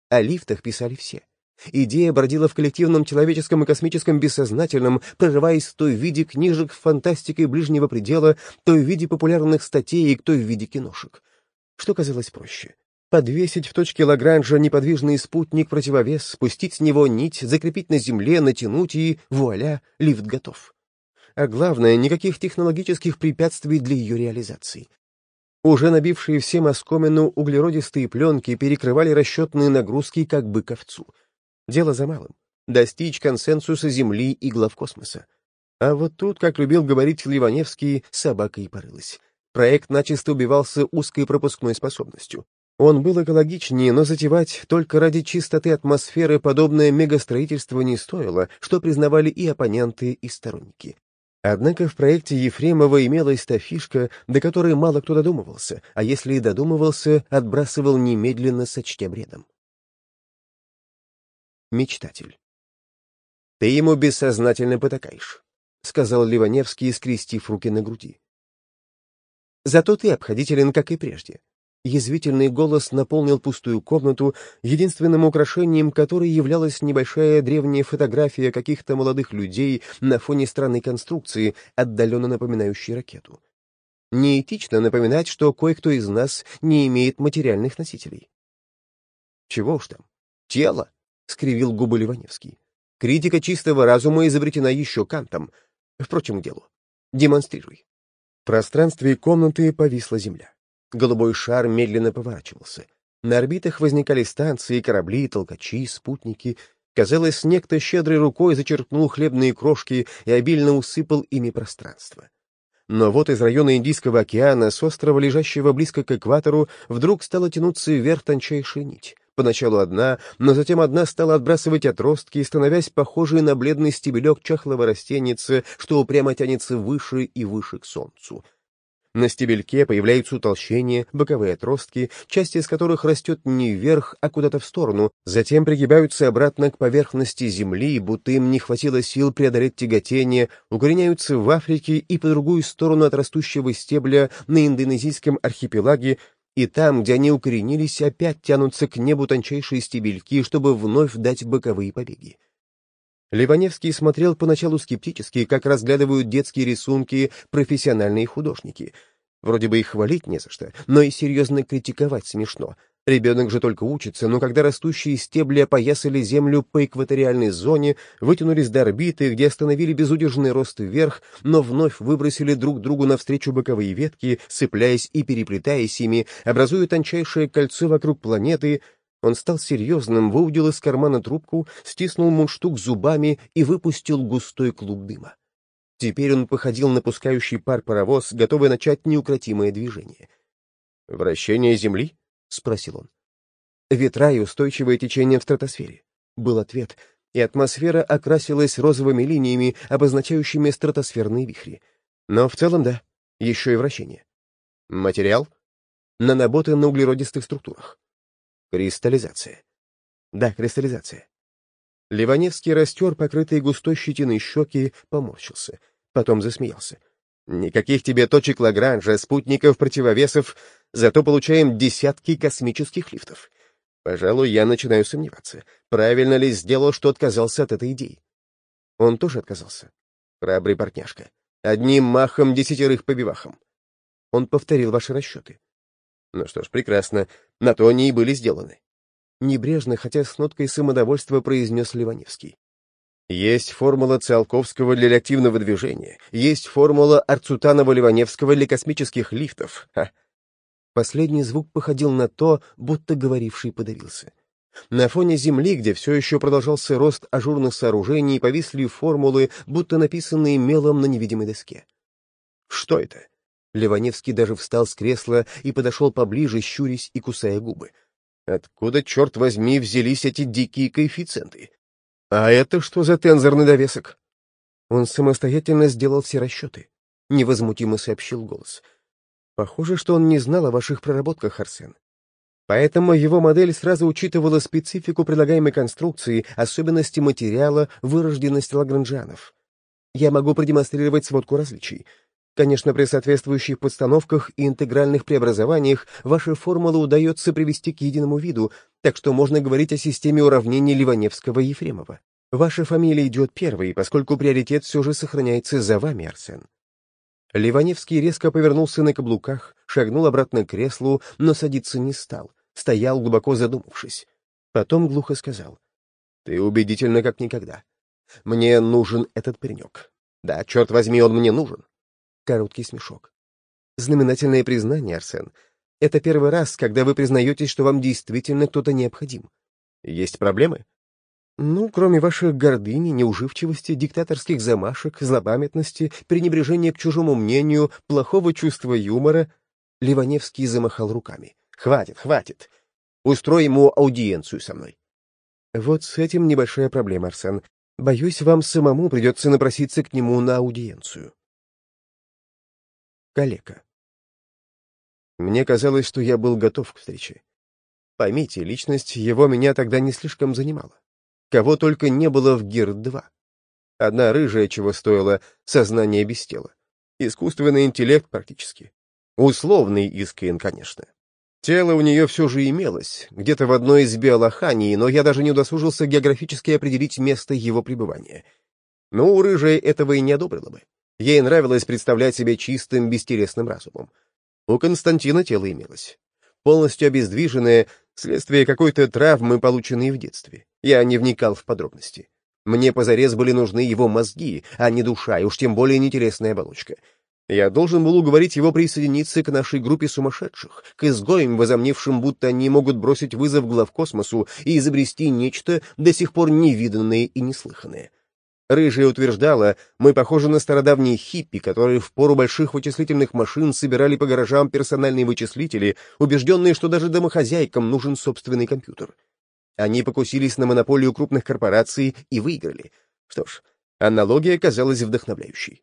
О лифтах писали все. Идея бродила в коллективном человеческом и космическом бессознательном, прорываясь то в виде книжек с фантастикой ближнего предела, то в виде популярных статей, то в виде киношек. Что казалось проще? Подвесить в точке Лагранжа неподвижный спутник-противовес, спустить с него нить, закрепить на земле, натянуть и, вуаля, лифт готов. А главное, никаких технологических препятствий для ее реализации. Уже набившие всем оскомину углеродистые пленки перекрывали расчетные нагрузки как бы ковцу — Дело за малым — достичь консенсуса Земли и глав космоса. А вот тут, как любил говорить Ливаневский, собака и порылась. Проект начисто убивался узкой пропускной способностью. Он был экологичнее, но затевать только ради чистоты атмосферы подобное мегастроительство не стоило, что признавали и оппоненты, и сторонники. Однако в проекте Ефремова имелась та фишка, до которой мало кто додумывался, а если и додумывался, отбрасывал немедленно сочтя бредом мечтатель. «Ты ему бессознательно потакаешь», — сказал Ливаневский, скрестив руки на груди. «Зато ты обходителен, как и прежде». Язвительный голос наполнил пустую комнату, единственным украшением которой являлась небольшая древняя фотография каких-то молодых людей на фоне странной конструкции, отдаленно напоминающей ракету. Неэтично напоминать, что кое-кто из нас не имеет материальных носителей. Чего уж там? Тело, — скривил губы Ливаневский. «Критика чистого разума изобретена еще Кантом. Впрочем, к делу. Демонстрируй». В пространстве комнаты повисла земля. Голубой шар медленно поворачивался. На орбитах возникали станции, корабли, толкачи, спутники. Казалось, некто щедрой рукой зачерпнул хлебные крошки и обильно усыпал ими пространство. Но вот из района Индийского океана, с острова, лежащего близко к экватору, вдруг стала тянуться вверх тончайшая нить. Поначалу одна, но затем одна стала отбрасывать отростки, становясь похожей на бледный стебелек чахлого растеница, что упрямо тянется выше и выше к солнцу. На стебельке появляются утолщения, боковые отростки, части из которых растет не вверх, а куда-то в сторону, затем пригибаются обратно к поверхности земли, будто им не хватило сил преодолеть тяготение, укореняются в Африке и по другую сторону от растущего стебля на индонезийском архипелаге и там, где они укоренились, опять тянутся к небу тончайшие стебельки, чтобы вновь дать боковые побеги. Ливаневский смотрел поначалу скептически, как разглядывают детские рисунки профессиональные художники. Вроде бы их хвалить не за что, но и серьезно критиковать смешно — Ребенок же только учится, но когда растущие стебли опоясали Землю по экваториальной зоне, вытянулись до орбиты, где остановили безудержный рост вверх, но вновь выбросили друг другу навстречу боковые ветки, цепляясь и переплетаясь ими, образуя тончайшее кольцо вокруг планеты, он стал серьезным, выудил из кармана трубку, стиснул мундштук зубами и выпустил густой клуб дыма. Теперь он походил на пускающий пар паровоз, готовый начать неукротимое движение. «Вращение Земли?» — спросил он. «Ветра и устойчивое течение в стратосфере», — был ответ, и атмосфера окрасилась розовыми линиями, обозначающими стратосферные вихри. Но в целом, да, еще и вращение. Материал? Наноботы на углеродистых структурах. Кристаллизация. Да, кристаллизация. Ливаневский растер покрытые густой щетиной щеки, поморщился. Потом засмеялся. Никаких тебе точек Лагранжа, спутников, противовесов, зато получаем десятки космических лифтов. Пожалуй, я начинаю сомневаться, правильно ли сделал, что отказался от этой идеи. Он тоже отказался. Храбрый партняшка. Одним махом десятерых побивахом. Он повторил ваши расчеты. Ну что ж, прекрасно. На то они и были сделаны. Небрежно, хотя с ноткой самодовольства произнес Ливаневский. Есть формула Циолковского для реактивного движения, есть формула Арцутанова-Ливаневского для космических лифтов. Ха. Последний звук походил на то, будто говоривший подавился. На фоне Земли, где все еще продолжался рост ажурных сооружений, повисли формулы, будто написанные мелом на невидимой доске. Что это? Ливаневский даже встал с кресла и подошел поближе, щурясь и кусая губы. Откуда, черт возьми, взялись эти дикие коэффициенты? А это что за тензорный довесок? Он самостоятельно сделал все расчеты. Невозмутимо сообщил голос. Похоже, что он не знал о ваших проработках, Арсен. Поэтому его модель сразу учитывала специфику предлагаемой конструкции, особенности материала, вырожденность лагранжанов. Я могу продемонстрировать сводку различий. Конечно, при соответствующих подстановках и интегральных преобразованиях ваши формулы удается привести к единому виду, так что можно говорить о системе уравнений Ливаневского-Ефремова. Ваша фамилия идет первой, поскольку приоритет все же сохраняется за вами, Арсен. Ливаневский резко повернулся на каблуках, шагнул обратно к креслу, но садиться не стал, стоял, глубоко задумавшись. Потом глухо сказал. — Ты убедительно, как никогда. Мне нужен этот паренек. Да, черт возьми, он мне нужен. Короткий смешок. Знаменательное признание, Арсен. Это первый раз, когда вы признаетесь, что вам действительно кто-то необходим. Есть проблемы? Ну, кроме ваших гордыни, неуживчивости, диктаторских замашек, злопамятности, пренебрежения к чужому мнению, плохого чувства юмора, Ливаневский замахал руками. Хватит, хватит. Устрой ему аудиенцию со мной. Вот с этим небольшая проблема, Арсен. Боюсь, вам самому придется напроситься к нему на аудиенцию калека. Мне казалось, что я был готов к встрече. Поймите, личность его меня тогда не слишком занимала. Кого только не было в ГИР-2. Одна рыжая, чего стоило, сознание без тела. Искусственный интеллект практически. Условный Искин, конечно. Тело у нее все же имелось, где-то в одной из биолоханий, но я даже не удосужился географически определить место его пребывания. Ну, рыжая этого и не одобрила бы. Ей нравилось представлять себя чистым, бестелесным разумом. У Константина тело имелось. Полностью обездвиженное, вследствие какой-то травмы, полученной в детстве. Я не вникал в подробности. Мне позарез были нужны его мозги, а не душа, и уж тем более не оболочка. Я должен был уговорить его присоединиться к нашей группе сумасшедших, к изгоям, возомнившим, будто они могут бросить вызов главкосмосу и изобрести нечто до сих пор невиданное и неслыханное. Рыжая утверждала, мы похожи на стародавние хиппи, которые в пору больших вычислительных машин собирали по гаражам персональные вычислители, убежденные, что даже домохозяйкам нужен собственный компьютер. Они покусились на монополию крупных корпораций и выиграли. Что ж, аналогия казалась вдохновляющей.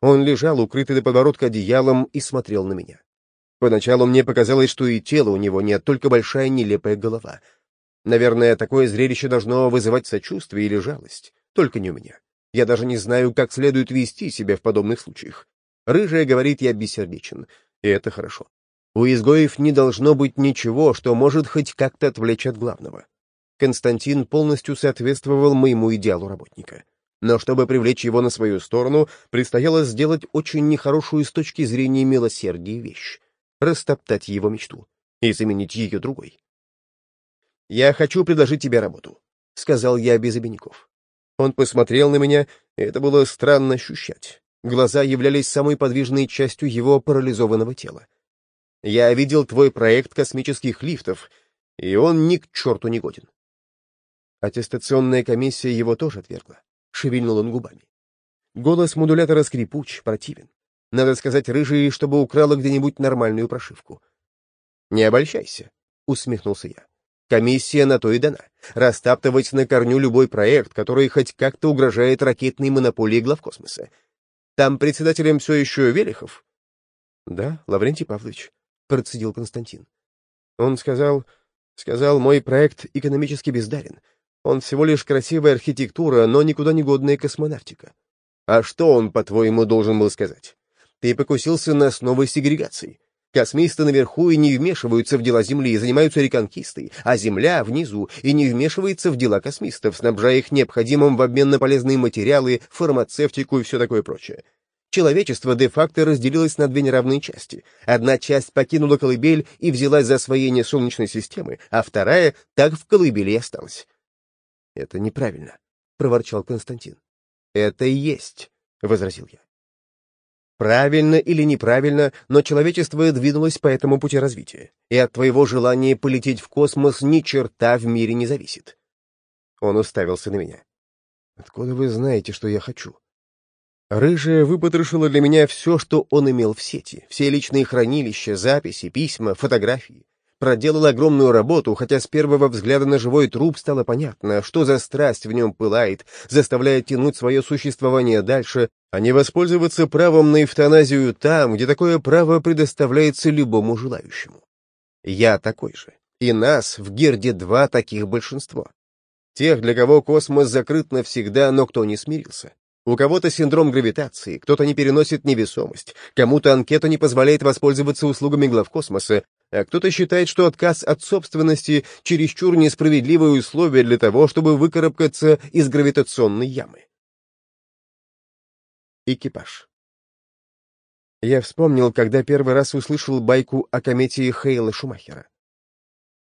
Он лежал, укрытый до подбородка одеялом, и смотрел на меня. Поначалу мне показалось, что и тела у него нет, только большая нелепая голова. Наверное, такое зрелище должно вызывать сочувствие или жалость. Только не у меня. Я даже не знаю, как следует вести себя в подобных случаях. Рыжая говорит, я бессердечен, и это хорошо. У изгоев не должно быть ничего, что может хоть как-то отвлечь от главного. Константин полностью соответствовал моему идеалу работника. Но чтобы привлечь его на свою сторону, предстояло сделать очень нехорошую с точки зрения милосердия вещь — растоптать его мечту и заменить ее другой. «Я хочу предложить тебе работу», — сказал я без обиняков. Он посмотрел на меня, и это было странно ощущать. Глаза являлись самой подвижной частью его парализованного тела. Я видел твой проект космических лифтов, и он ни к черту не годен. Аттестационная комиссия его тоже отвергла. Шевельнул он губами. Голос модулятора скрипуч, противен. Надо сказать рыжий, чтобы украла где-нибудь нормальную прошивку. — Не обольщайся, — усмехнулся я. Комиссия на то и дана. Растаптывать на корню любой проект, который хоть как-то угрожает ракетной монополии главкосмоса. Там председателем все еще Велихов? — Да, Лаврентий Павлович, — процедил Константин. Он сказал, сказал, мой проект экономически бездарен. Он всего лишь красивая архитектура, но никуда не годная космонавтика. А что он, по-твоему, должен был сказать? Ты покусился на основы сегрегации. Космисты наверху и не вмешиваются в дела Земли, занимаются реконкистой, а Земля внизу и не вмешивается в дела космистов, снабжая их необходимым в обмен на полезные материалы, фармацевтику и все такое прочее. Человечество де-факто разделилось на две неравные части. Одна часть покинула колыбель и взялась за освоение Солнечной системы, а вторая так в колыбели и осталась. — Это неправильно, — проворчал Константин. — Это и есть, — возразил я. Правильно или неправильно, но человечество двинулось по этому пути развития, и от твоего желания полететь в космос ни черта в мире не зависит. Он уставился на меня. «Откуда вы знаете, что я хочу?» Рыжая выпотрошила для меня все, что он имел в сети, все личные хранилища, записи, письма, фотографии. Проделала огромную работу, хотя с первого взгляда на живой труп стало понятно, что за страсть в нем пылает, заставляя тянуть свое существование дальше, а не воспользоваться правом на эвтаназию там, где такое право предоставляется любому желающему. Я такой же. И нас в Герде два таких большинство. Тех, для кого космос закрыт навсегда, но кто не смирился. У кого-то синдром гравитации, кто-то не переносит невесомость, кому-то анкета не позволяет воспользоваться услугами главкосмоса, а кто-то считает, что отказ от собственности — чересчур несправедливое условие для того, чтобы выкарабкаться из гравитационной ямы. Экипаж. Я вспомнил, когда первый раз услышал байку о комете Хейла Шумахера.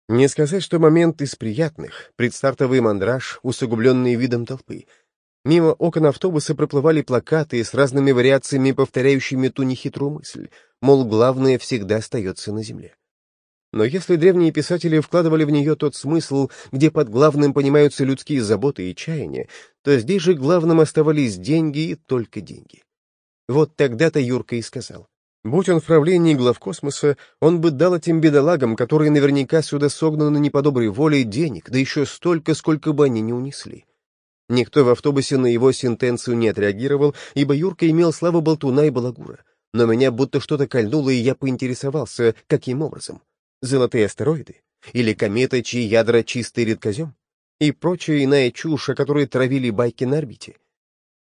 Не сказать, что момент из приятных, предстартовый мандраж, усугубленный видом толпы — Мимо окон автобуса проплывали плакаты с разными вариациями, повторяющими ту нехитрую мысль, мол, главное всегда остается на земле. Но если древние писатели вкладывали в нее тот смысл, где под главным понимаются людские заботы и чаяния, то здесь же главным оставались деньги и только деньги. Вот тогда-то Юрка и сказал. Будь он в правлении главкосмоса, он бы дал этим бедолагам, которые наверняка сюда согнаны не по доброй воле, денег, да еще столько, сколько бы они не унесли. Никто в автобусе на его сентенцию не отреагировал, ибо Юрка имел славу болтуна и балагура. Но меня будто что-то кольнуло, и я поинтересовался, каким образом. Золотые астероиды? Или кометы, чьи ядра чистый редкозем? И прочая иная чушь, о которой травили байки на орбите.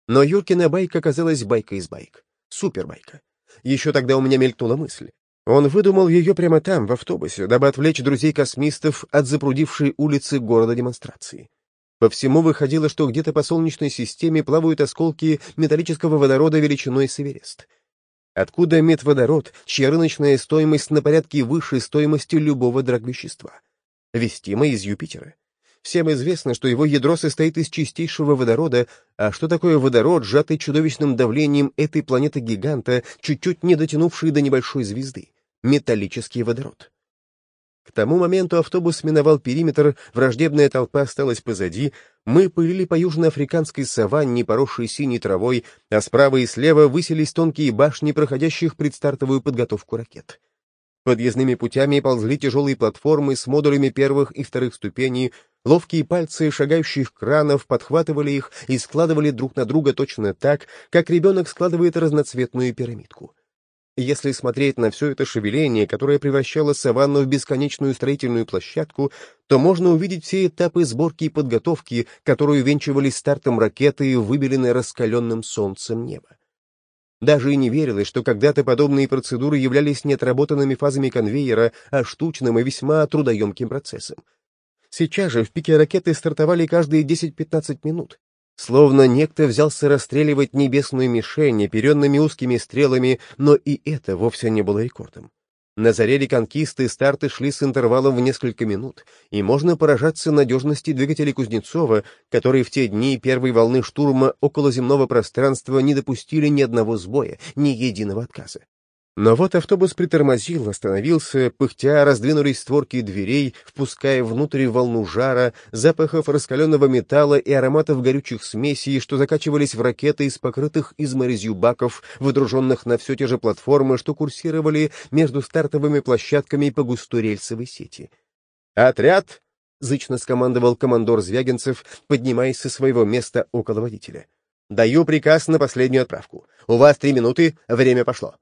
Но Юркина байка оказалась байка из байк. Супербайка. Еще тогда у меня мелькнула мысль. Он выдумал ее прямо там, в автобусе, дабы отвлечь друзей-космистов от запрудившей улицы города демонстрации. По всему выходило, что где-то по Солнечной системе плавают осколки металлического водорода величиной с Эверест. Откуда медводород, чья рыночная стоимость на порядке выше стоимости любого драгвещества? Вестимо из Юпитера. Всем известно, что его ядро состоит из чистейшего водорода, а что такое водород, сжатый чудовищным давлением этой планеты-гиганта, чуть-чуть не дотянувшей до небольшой звезды? Металлический водород. К тому моменту автобус миновал периметр, враждебная толпа осталась позади, мы пылили по южноафриканской саванне, поросшей синей травой, а справа и слева высились тонкие башни, проходящих предстартовую подготовку ракет. Подъездными путями ползли тяжелые платформы с модулями первых и вторых ступеней, ловкие пальцы шагающих кранов подхватывали их и складывали друг на друга точно так, как ребенок складывает разноцветную пирамидку. Если смотреть на все это шевеление, которое превращало саванну в бесконечную строительную площадку, то можно увидеть все этапы сборки и подготовки, которую венчивали стартом ракеты, выбеленной раскаленным солнцем неба. Даже и не верилось, что когда-то подобные процедуры являлись не отработанными фазами конвейера, а штучным и весьма трудоемким процессом. Сейчас же в пике ракеты стартовали каждые 10-15 минут, Словно некто взялся расстреливать небесную мишень оперенными узкими стрелами, но и это вовсе не было рекордом. На заре реконкисты старты шли с интервалом в несколько минут, и можно поражаться надежности двигателей Кузнецова, которые в те дни первой волны штурма околоземного пространства не допустили ни одного сбоя, ни единого отказа. Но вот автобус притормозил, остановился, пыхтя раздвинулись створки дверей, впуская внутрь волну жара, запахов раскаленного металла и ароматов горючих смесей, что закачивались в ракеты из покрытых изморозью баков, выдруженных на все те же платформы, что курсировали между стартовыми площадками по густой рельсовой сети. «Отряд!» — зычно скомандовал командор Звягинцев, поднимаясь со своего места около водителя. «Даю приказ на последнюю отправку. У вас три минуты, время пошло».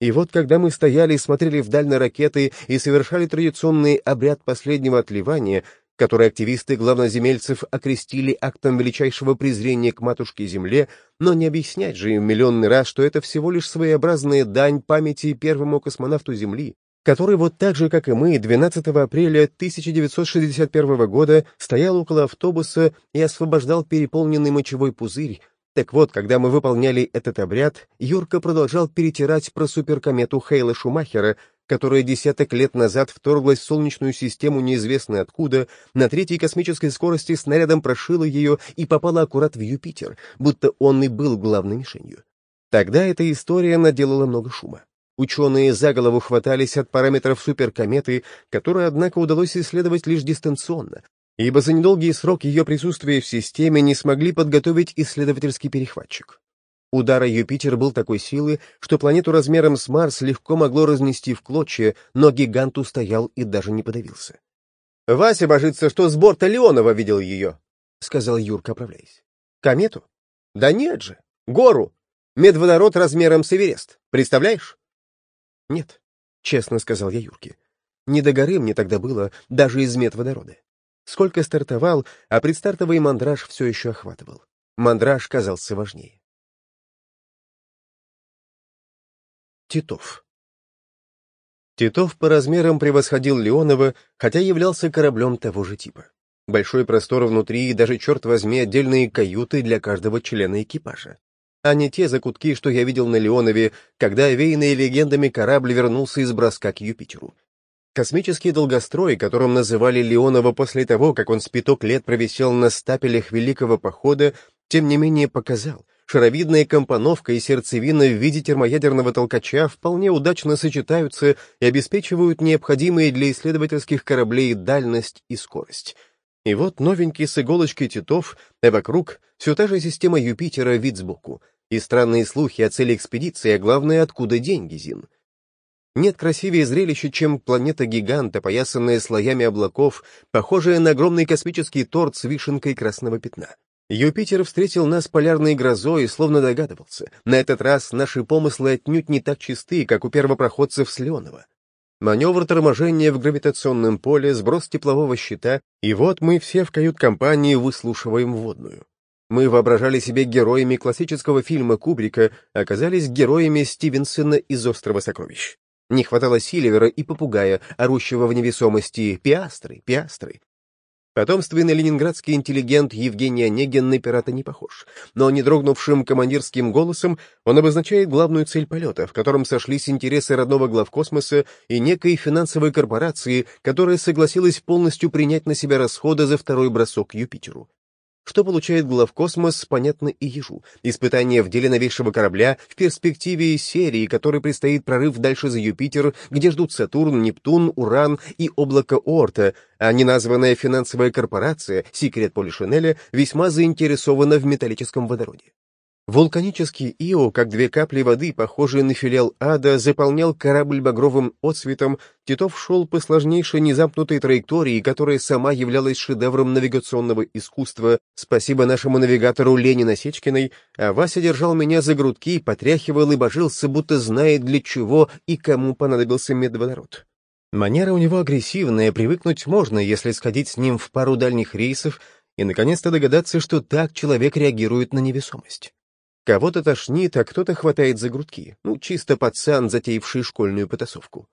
И вот когда мы стояли и смотрели вдаль на ракеты и совершали традиционный обряд последнего отливания, который активисты главноземельцев окрестили актом величайшего презрения к матушке-земле, но не объяснять же им миллионный раз, что это всего лишь своеобразная дань памяти первому космонавту Земли, который вот так же, как и мы, 12 апреля 1961 года стоял около автобуса и освобождал переполненный мочевой пузырь, Так вот, когда мы выполняли этот обряд, Юрка продолжал перетирать про суперкомету Хейла Шумахера, которая десяток лет назад вторглась в Солнечную систему неизвестно откуда, на третьей космической скорости снарядом прошила ее и попала аккурат в Юпитер, будто он и был главной мишенью. Тогда эта история наделала много шума. Ученые за голову хватались от параметров суперкометы, которые, однако, удалось исследовать лишь дистанционно, ибо за недолгий срок ее присутствия в системе не смогли подготовить исследовательский перехватчик. Удар Юпитер был такой силы, что планету размером с Марс легко могло разнести в клочья, но гигант устоял и даже не подавился. — Вася божится, что с борта Леонова видел ее, — сказал Юрка, оправляясь. — Комету? — Да нет же, гору. Медводород размером с Эверест. Представляешь? — Нет, — честно сказал я Юрке. Не до горы мне тогда было, даже из медводорода. Сколько стартовал, а предстартовый мандраж все еще охватывал. Мандраж казался важнее. Титов. Титов по размерам превосходил Леонова, хотя являлся кораблем того же типа. Большой простор внутри и даже, черт возьми, отдельные каюты для каждого члена экипажа. А не те закутки, что я видел на Леонове, когда овеянный легендами корабль вернулся из броска к Юпитеру. Космический долгострой, которым называли Леонова после того, как он с пяток лет провисел на стапелях Великого Похода, тем не менее показал, Шаровидная компоновка и сердцевина в виде термоядерного толкача вполне удачно сочетаются и обеспечивают необходимые для исследовательских кораблей дальность и скорость. И вот новенький с иголочки Титов, а вокруг все та же система Юпитера вид сбоку, и странные слухи о цели экспедиции, а главное, откуда деньги, Зин. Нет красивее зрелища, чем планета-гигант, опоясанная слоями облаков, похожая на огромный космический торт с вишенкой красного пятна. Юпитер встретил нас полярной грозой и словно догадывался. На этот раз наши помыслы отнюдь не так чисты, как у первопроходцев с Леонова. Маневр торможения в гравитационном поле, сброс теплового щита, и вот мы все в кают-компании выслушиваем водную. Мы воображали себе героями классического фильма Кубрика, оказались героями Стивенсона из «Острова сокровищ». Не хватало Сильвера и попугая, орущего в невесомости «Пиастры, пиастры». Потомственный ленинградский интеллигент Евгений Онегин на пирата не похож, но не дрогнувшим командирским голосом он обозначает главную цель полета, в котором сошлись интересы родного главкосмоса и некой финансовой корпорации, которая согласилась полностью принять на себя расходы за второй бросок к Юпитеру. Что получает главкосмос, понятно и ежу. Испытание в деле новейшего корабля в перспективе серии, которой предстоит прорыв дальше за Юпитер, где ждут Сатурн, Нептун, Уран и облако Орта, а неназванная финансовая корпорация, секрет Полишинеля, весьма заинтересована в металлическом водороде. Вулканический Ио, как две капли воды, похожие на филиал ада, заполнял корабль багровым отцветом, Титов шел по сложнейшей незамкнутой траектории, которая сама являлась шедевром навигационного искусства, спасибо нашему навигатору Лене Насечкиной, а Вася держал меня за грудки, потряхивал и божился, будто знает для чего и кому понадобился медводород. Манера у него агрессивная, привыкнуть можно, если сходить с ним в пару дальних рейсов и наконец-то догадаться, что так человек реагирует на невесомость. Кого-то тошнит, а кто-то хватает за грудки. Ну, чисто пацан, затеявший школьную потасовку.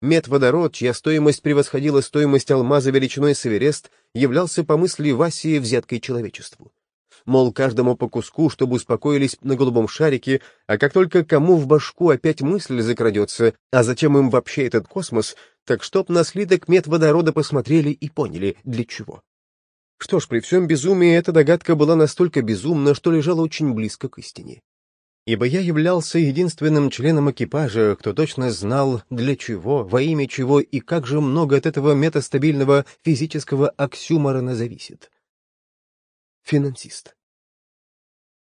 Медводород, чья стоимость превосходила стоимость алмаза величиной с Эверест, являлся по мысли Васи взяткой человечеству. Мол, каждому по куску, чтобы успокоились на голубом шарике, а как только кому в башку опять мысль закрадется, а зачем им вообще этот космос, так чтоб на слиток медводорода посмотрели и поняли, для чего. Что ж, при всем безумии эта догадка была настолько безумна, что лежала очень близко к истине. Ибо я являлся единственным членом экипажа, кто точно знал, для чего, во имя чего и как же много от этого метастабильного физического оксюморона зависит. Финансист.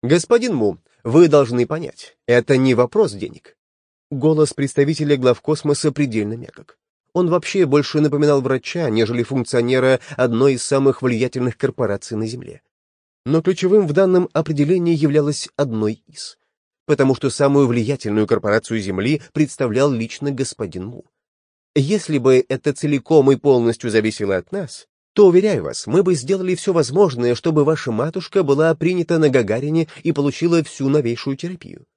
Господин Му, вы должны понять, это не вопрос денег. Голос представителя главкосмоса предельно мягок. Он вообще больше напоминал врача, нежели функционера одной из самых влиятельных корпораций на Земле. Но ключевым в данном определении являлось одной из, потому что самую влиятельную корпорацию Земли представлял лично господин Му. Если бы это целиком и полностью зависело от нас, то, уверяю вас, мы бы сделали все возможное, чтобы ваша матушка была принята на Гагарине и получила всю новейшую терапию.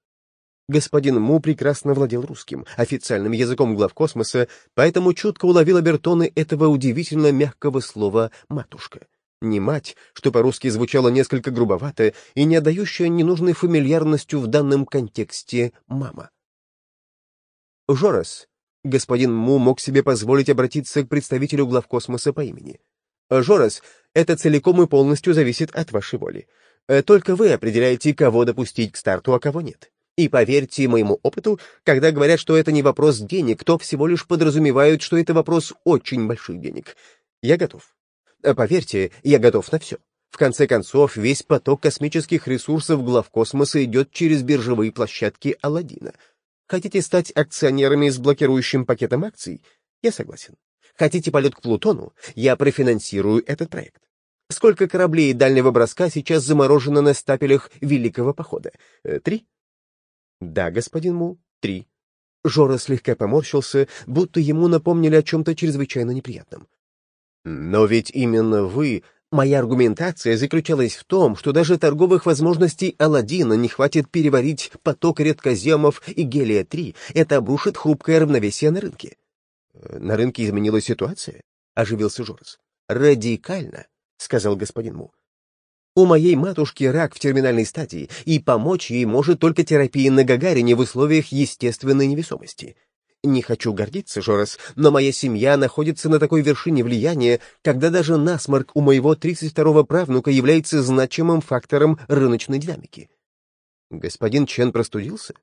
Господин Му прекрасно владел русским, официальным языком главкосмоса, поэтому чутко уловил обертоны этого удивительно мягкого слова «матушка». не мать, что по-русски звучало несколько грубовато и не отдающая ненужной фамильярностью в данном контексте мама. Жорас. Господин Му мог себе позволить обратиться к представителю главкосмоса по имени. Жорас, это целиком и полностью зависит от вашей воли. Э, только вы определяете, кого допустить к старту, а кого нет. И поверьте моему опыту, когда говорят, что это не вопрос денег, то всего лишь подразумевают, что это вопрос очень больших денег. Я готов. Э, поверьте, я готов на все. В конце концов, весь поток космических ресурсов главкосмоса идет через биржевые площадки Алладина. Хотите стать акционерами с блокирующим пакетом акций? Я согласен. Хотите полет к Плутону? Я профинансирую этот проект. Сколько кораблей дальнего броска сейчас заморожено на стапелях Великого Похода? Э, три? Да, господин Му, три. Жора слегка поморщился, будто ему напомнили о чем-то чрезвычайно неприятном. Но ведь именно вы... Моя аргументация заключалась в том, что даже торговых возможностей Алладина не хватит переварить поток редкоземов и гелия-3. Это обрушит хрупкое равновесие на рынке. Э, на рынке изменилась ситуация? Оживился Жорс. Радикально, сказал господин Му. У моей матушки рак в терминальной стадии, и помочь ей может только терапия на Гагарине в условиях естественной невесомости. Не хочу гордиться, Жорас, но моя семья находится на такой вершине влияния, когда даже насморк у моего 32-го правнука является значимым фактором рыночной динамики. Господин Чен простудился?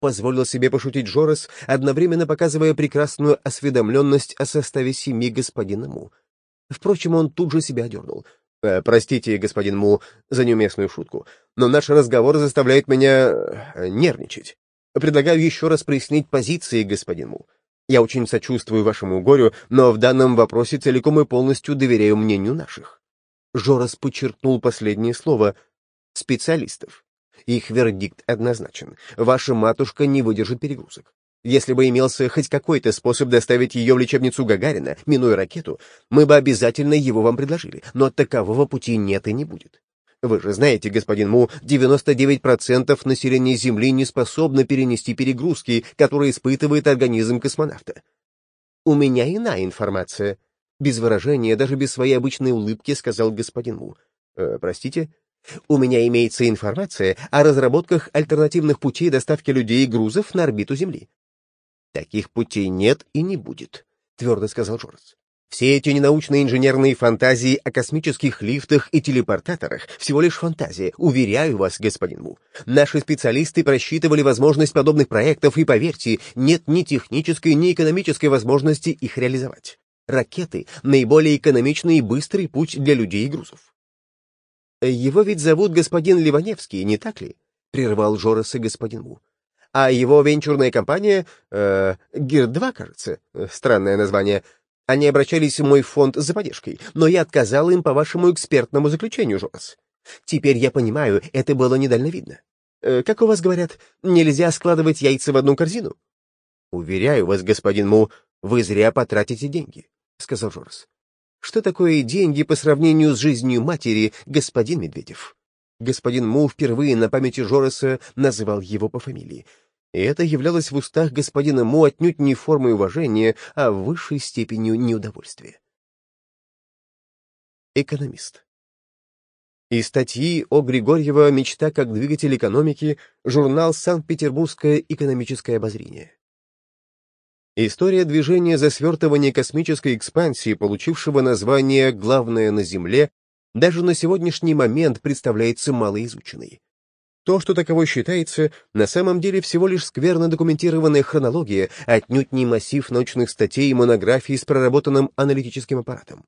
Позволил себе пошутить Жорас, одновременно показывая прекрасную осведомленность о составе семьи господина Му. Впрочем, он тут же себя дернул. «Э, «Простите, господин Му, за неуместную шутку, но наш разговор заставляет меня э, нервничать. Предлагаю еще раз прояснить позиции, господин Му. Я очень сочувствую вашему горю, но в данном вопросе целиком и полностью доверяю мнению наших. Жорас подчеркнул последнее слово «специалистов». Их вердикт однозначен. Ваша матушка не выдержит перегрузок. Если бы имелся хоть какой-то способ доставить ее в лечебницу Гагарина, минуя ракету, мы бы обязательно его вам предложили, но такового пути нет и не будет. Вы же знаете, господин Му, 99% населения Земли не способно перенести перегрузки, которые испытывает организм космонавта. У меня иная информация. Без выражения, даже без своей обычной улыбки, сказал господин Му. Э, простите? У меня имеется информация о разработках альтернативных путей доставки людей и грузов на орбиту Земли. Таких путей нет и не будет, твердо сказал Джордж. Все эти ненаучные инженерные фантазии о космических лифтах и телепортаторах — всего лишь фантазия, уверяю вас, господин Му. Наши специалисты просчитывали возможность подобных проектов, и, поверьте, нет ни технической, ни экономической возможности их реализовать. Ракеты — наиболее экономичный и быстрый путь для людей и грузов. «Его ведь зовут господин Ливаневский, не так ли?» — прервал Жороса господин Му. «А его венчурная компания... Э, ГИР-2, кажется, странное название — они обращались в мой фонд за поддержкой, но я отказал им по вашему экспертному заключению, Жорас. Теперь я понимаю, это было недальновидно. Э, как у вас говорят, нельзя складывать яйца в одну корзину? Уверяю вас, господин Му, вы зря потратите деньги, — сказал Жорас. Что такое деньги по сравнению с жизнью матери, господин Медведев? Господин Му впервые на памяти Жораса называл его по фамилии и это являлось в устах господина Му отнюдь не формой уважения, а высшей степенью неудовольствия. Экономист. Из статьи о Григорьева «Мечта как двигатель экономики» журнал «Санкт-Петербургское экономическое обозрение». История движения за свертывание космической экспансии, получившего название «Главное на Земле», даже на сегодняшний момент представляется малоизученной. То, что таково считается, на самом деле всего лишь скверно документированная хронология, отнюдь не массив научных статей и монографий с проработанным аналитическим аппаратом.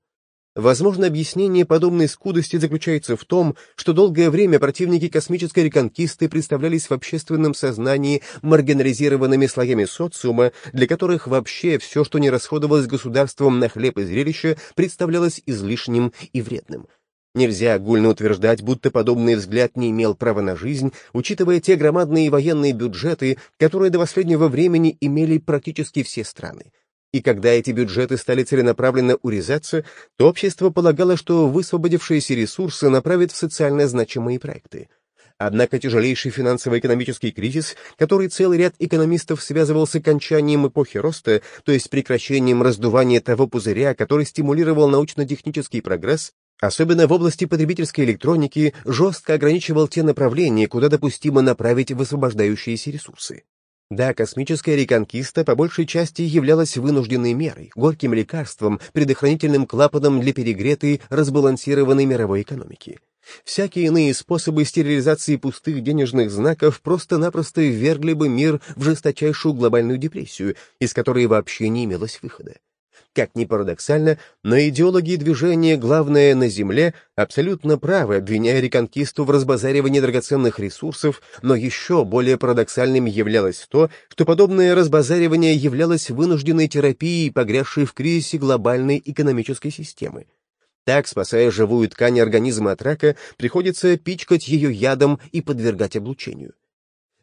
Возможно, объяснение подобной скудости заключается в том, что долгое время противники космической реконкисты представлялись в общественном сознании маргинализированными слоями социума, для которых вообще все, что не расходовалось государством на хлеб и зрелище, представлялось излишним и вредным — Нельзя огульно утверждать, будто подобный взгляд не имел права на жизнь, учитывая те громадные военные бюджеты, которые до последнего времени имели практически все страны. И когда эти бюджеты стали целенаправленно урезаться, то общество полагало, что высвободившиеся ресурсы направят в социально значимые проекты. Однако тяжелейший финансово-экономический кризис, который целый ряд экономистов связывал с окончанием эпохи роста, то есть прекращением раздувания того пузыря, который стимулировал научно-технический прогресс, Особенно в области потребительской электроники жестко ограничивал те направления, куда допустимо направить высвобождающиеся ресурсы. Да, космическая реконкиста по большей части являлась вынужденной мерой, горьким лекарством, предохранительным клапаном для перегретой, разбалансированной мировой экономики. Всякие иные способы стерилизации пустых денежных знаков просто-напросто ввергли бы мир в жесточайшую глобальную депрессию, из которой вообще не имелось выхода. Как ни парадоксально, но идеологи движения «Главное на Земле» абсолютно правы, обвиняя реконкисту в разбазаривании драгоценных ресурсов, но еще более парадоксальным являлось то, что подобное разбазаривание являлось вынужденной терапией, погрязшей в кризисе глобальной экономической системы. Так, спасая живую ткань организма от рака, приходится пичкать ее ядом и подвергать облучению.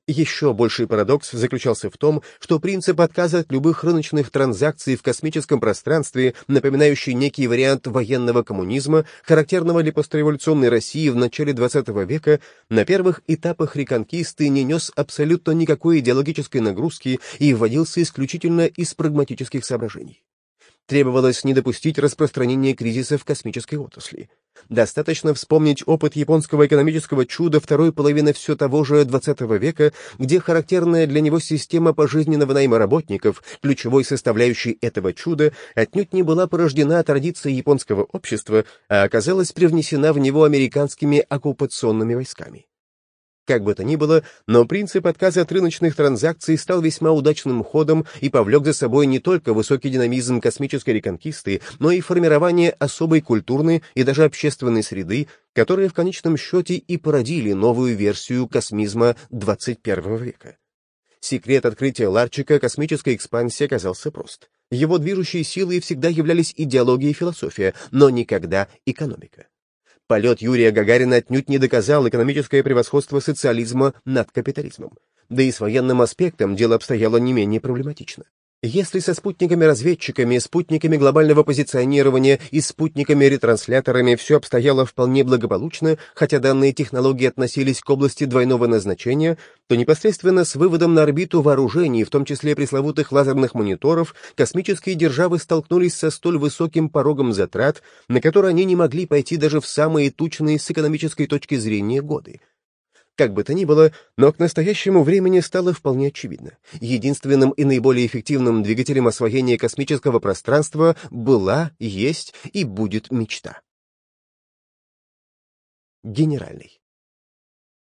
Еще больший парадокс заключался в том, что принцип отказа от любых рыночных транзакций в космическом пространстве, напоминающий некий вариант военного коммунизма, характерного для постреволюционной России в начале XX века, на первых этапах реконкисты не нес абсолютно никакой идеологической нагрузки и вводился исключительно из прагматических соображений. Требовалось не допустить распространения кризиса в космической отрасли. Достаточно вспомнить опыт японского экономического чуда второй половины все того же XX века, где характерная для него система пожизненного найма работников, ключевой составляющей этого чуда, отнюдь не была порождена традицией японского общества, а оказалась привнесена в него американскими оккупационными войсками. Как бы то ни было, но принцип отказа от рыночных транзакций стал весьма удачным ходом и повлек за собой не только высокий динамизм космической реконкисты, но и формирование особой культурной и даже общественной среды, которые в конечном счете и породили новую версию космизма 21 века. Секрет открытия Ларчика космической экспансии оказался прост. Его движущей силой всегда являлись идеология и философия, но никогда экономика. Полет Юрия Гагарина отнюдь не доказал экономическое превосходство социализма над капитализмом. Да и с военным аспектом дело обстояло не менее проблематично. Если со спутниками-разведчиками, спутниками глобального позиционирования и спутниками-ретрансляторами все обстояло вполне благополучно, хотя данные технологии относились к области двойного назначения, то непосредственно с выводом на орбиту вооружений, в том числе пресловутых лазерных мониторов, космические державы столкнулись со столь высоким порогом затрат, на который они не могли пойти даже в самые тучные с экономической точки зрения годы. Как бы то ни было, но к настоящему времени стало вполне очевидно. Единственным и наиболее эффективным двигателем освоения космического пространства была, есть и будет мечта. Генеральный.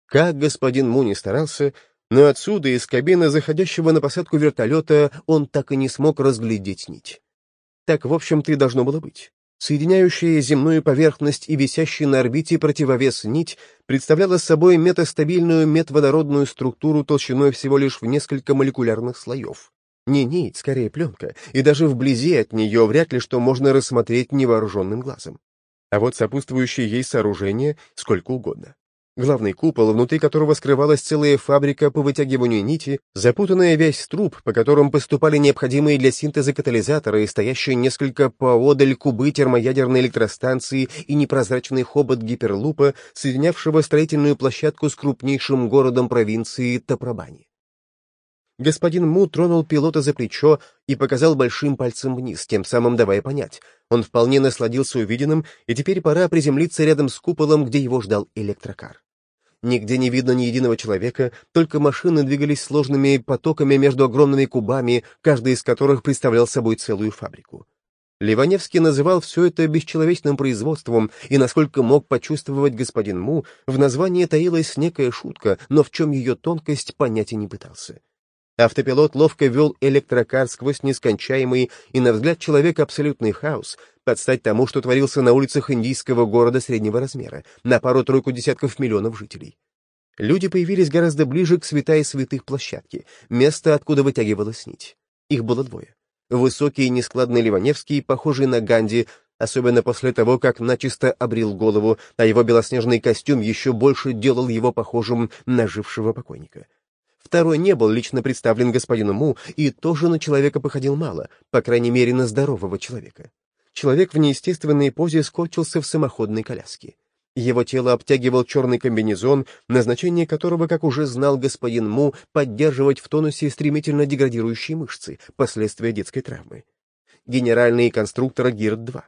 Как господин Муни старался, но отсюда, из кабины заходящего на посадку вертолета, он так и не смог разглядеть нить. Так, в общем-то, и должно было быть. Соединяющая земную поверхность и висящий на орбите противовес нить представляла собой метастабильную метводородную структуру толщиной всего лишь в несколько молекулярных слоев. Не нить, скорее пленка, и даже вблизи от нее вряд ли что можно рассмотреть невооруженным глазом. А вот сопутствующие ей сооружения сколько угодно. Главный купол, внутри которого скрывалась целая фабрика по вытягиванию нити, запутанная вязь труб, по которым поступали необходимые для синтеза катализаторы и стоящие несколько поодаль кубы термоядерной электростанции и непрозрачный хобот гиперлупа, соединявшего строительную площадку с крупнейшим городом провинции Тапрабани. Господин Му тронул пилота за плечо и показал большим пальцем вниз, тем самым давая понять. Он вполне насладился увиденным, и теперь пора приземлиться рядом с куполом, где его ждал электрокар. Нигде не видно ни единого человека, только машины двигались сложными потоками между огромными кубами, каждый из которых представлял собой целую фабрику. Ливаневский называл все это бесчеловечным производством, и, насколько мог почувствовать господин Му, в названии таилась некая шутка, но в чем ее тонкость понять и не пытался. Автопилот ловко вел электрокар сквозь нескончаемый и, на взгляд человека, абсолютный хаос, под стать тому, что творился на улицах индийского города среднего размера, на пару-тройку десятков миллионов жителей. Люди появились гораздо ближе к святая святых площадке, место, откуда вытягивалась нить. Их было двое. Высокий и нескладный Ливаневский, похожий на Ганди, особенно после того, как начисто обрил голову, а его белоснежный костюм еще больше делал его похожим на жившего покойника. Второй не был лично представлен господину Му и тоже на человека походил мало, по крайней мере, на здорового человека. Человек в неестественной позе скорчился в самоходной коляске. Его тело обтягивал черный комбинезон, назначение которого, как уже знал господин Му, поддерживать в тонусе стремительно деградирующие мышцы, последствия детской травмы. Генеральный конструктор Гирд-2.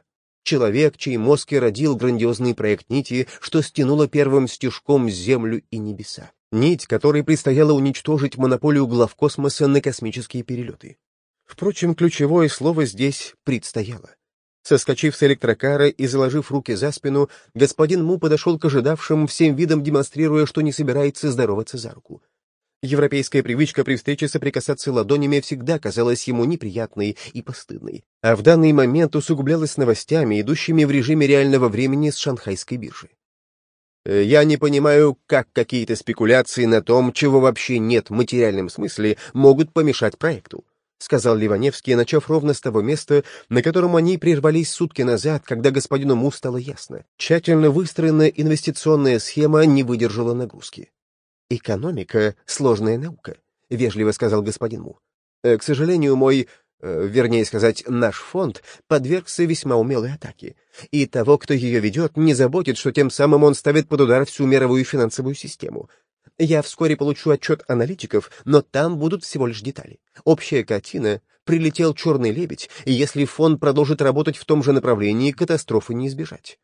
Человек, чей мозг и родил грандиозный проект нити, что стянуло первым стежком землю и небеса. Нить, которой предстояло уничтожить монополию глав космоса на космические перелеты. Впрочем, ключевое слово здесь предстояло. Соскочив с электрокара и заложив руки за спину, господин Му подошел к ожидавшим, всем видом демонстрируя, что не собирается здороваться за руку. Европейская привычка при встрече соприкасаться ладонями всегда казалась ему неприятной и постыдной, а в данный момент усугублялась новостями, идущими в режиме реального времени с шанхайской биржи. Э, я не понимаю, как какие-то спекуляции на том, чего вообще нет в материальном смысле, могут помешать проекту. — сказал Ливаневский, начав ровно с того места, на котором они прервались сутки назад, когда господину Му стало ясно. Тщательно выстроенная инвестиционная схема не выдержала нагрузки. «Экономика — сложная наука», — вежливо сказал господин Му. «Э, «К сожалению, мой, э, вернее сказать, наш фонд подвергся весьма умелой атаке, и того, кто ее ведет, не заботит, что тем самым он ставит под удар всю мировую финансовую систему. Я вскоре получу отчет аналитиков, но там будут всего лишь детали. Общая картина — прилетел черный лебедь, и если фонд продолжит работать в том же направлении, катастрофы не избежать.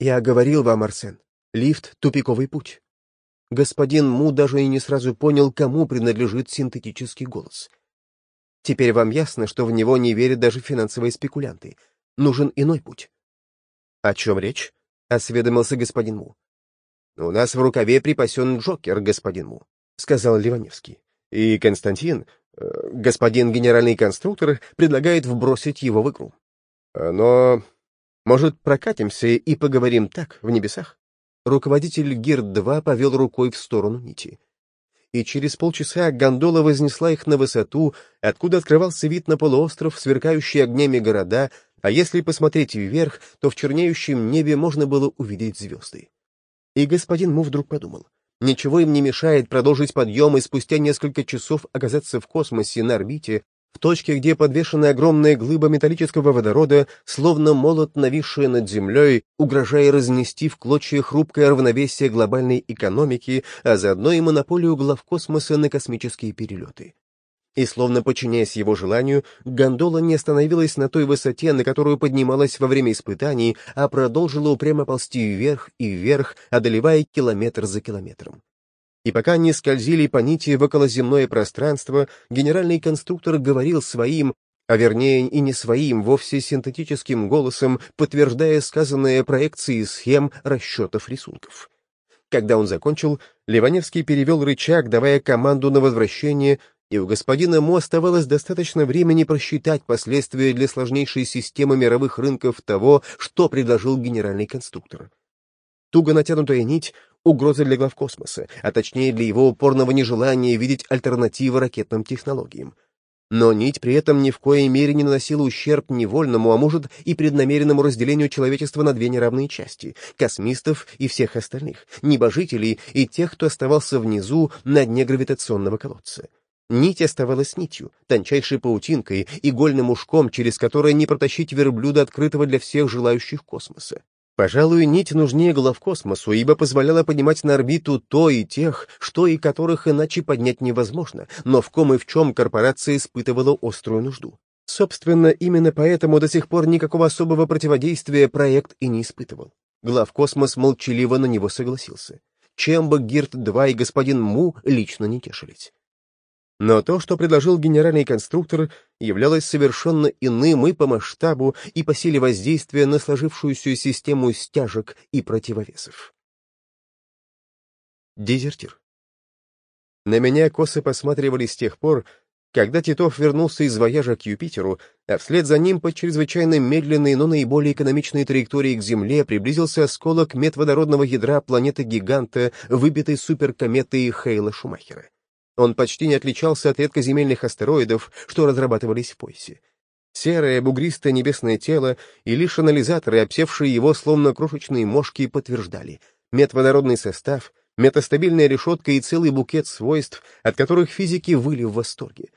Я говорил вам, Арсен, лифт — тупиковый путь. Господин Му даже и не сразу понял, кому принадлежит синтетический голос. Теперь вам ясно, что в него не верят даже финансовые спекулянты. Нужен иной путь. — О чем речь? — осведомился господин Му. «У нас в рукаве припасен Джокер, господин Му», — сказал Ливаневский. «И Константин, э, господин генеральный конструктор, предлагает вбросить его в игру. Но, может, прокатимся и поговорим так, в небесах?» Руководитель ГИР-2 повел рукой в сторону нити. И через полчаса гондола вознесла их на высоту, откуда открывался вид на полуостров, сверкающий огнями города, а если посмотреть вверх, то в чернеющем небе можно было увидеть звезды. И господин Му вдруг подумал, ничего им не мешает продолжить подъем и спустя несколько часов оказаться в космосе на орбите, в точке, где подвешена огромная глыба металлического водорода, словно молот, нависшая над землей, угрожая разнести в клочья хрупкое равновесие глобальной экономики, а заодно и монополию глав космоса на космические перелеты. И, словно подчиняясь его желанию, гондола не остановилась на той высоте, на которую поднималась во время испытаний, а продолжила упрямо ползти вверх и вверх, одолевая километр за километром. И пока они скользили по нити в околоземное пространство, генеральный конструктор говорил своим, а вернее и не своим, вовсе синтетическим голосом, подтверждая сказанное проекции схем, расчетов, рисунков. Когда он закончил, Ливаневский перевел рычаг, давая команду на возвращение, и у господина Мо оставалось достаточно времени просчитать последствия для сложнейшей системы мировых рынков того, что предложил генеральный конструктор. Туго натянутая нить — угроза для глав космоса, а точнее для его упорного нежелания видеть альтернативы ракетным технологиям. Но нить при этом ни в коей мере не наносила ущерб невольному, а может и преднамеренному разделению человечества на две неравные части — космистов и всех остальных, небожителей и тех, кто оставался внизу на дне гравитационного колодца. Нить оставалась нитью, тончайшей паутинкой, игольным ушком, через которое не протащить верблюда, открытого для всех желающих космоса. Пожалуй, нить нужнее глав космосу, ибо позволяла поднимать на орбиту то и тех, что и которых иначе поднять невозможно, но в ком и в чем корпорация испытывала острую нужду. Собственно, именно поэтому до сих пор никакого особого противодействия проект и не испытывал. Глав космос молчаливо на него согласился. Чем бы Гирт-2 и господин Му лично не тешились. Но то, что предложил генеральный конструктор, являлось совершенно иным и по масштабу, и по силе воздействия на сложившуюся систему стяжек и противовесов. Дезертир. На меня косы посматривали с тех пор, когда Титов вернулся из вояжа к Юпитеру, а вслед за ним по чрезвычайно медленной, но наиболее экономичной траектории к Земле приблизился осколок медводородного ядра планеты-гиганта, выбитой суперкометой Хейла Шумахера. Он почти не отличался от редкоземельных астероидов, что разрабатывались в поясе. Серое, бугристое небесное тело и лишь анализаторы, обсевшие его словно крошечные мошки, подтверждали. Медводородный состав, метастабильная решетка и целый букет свойств, от которых физики выли в восторге.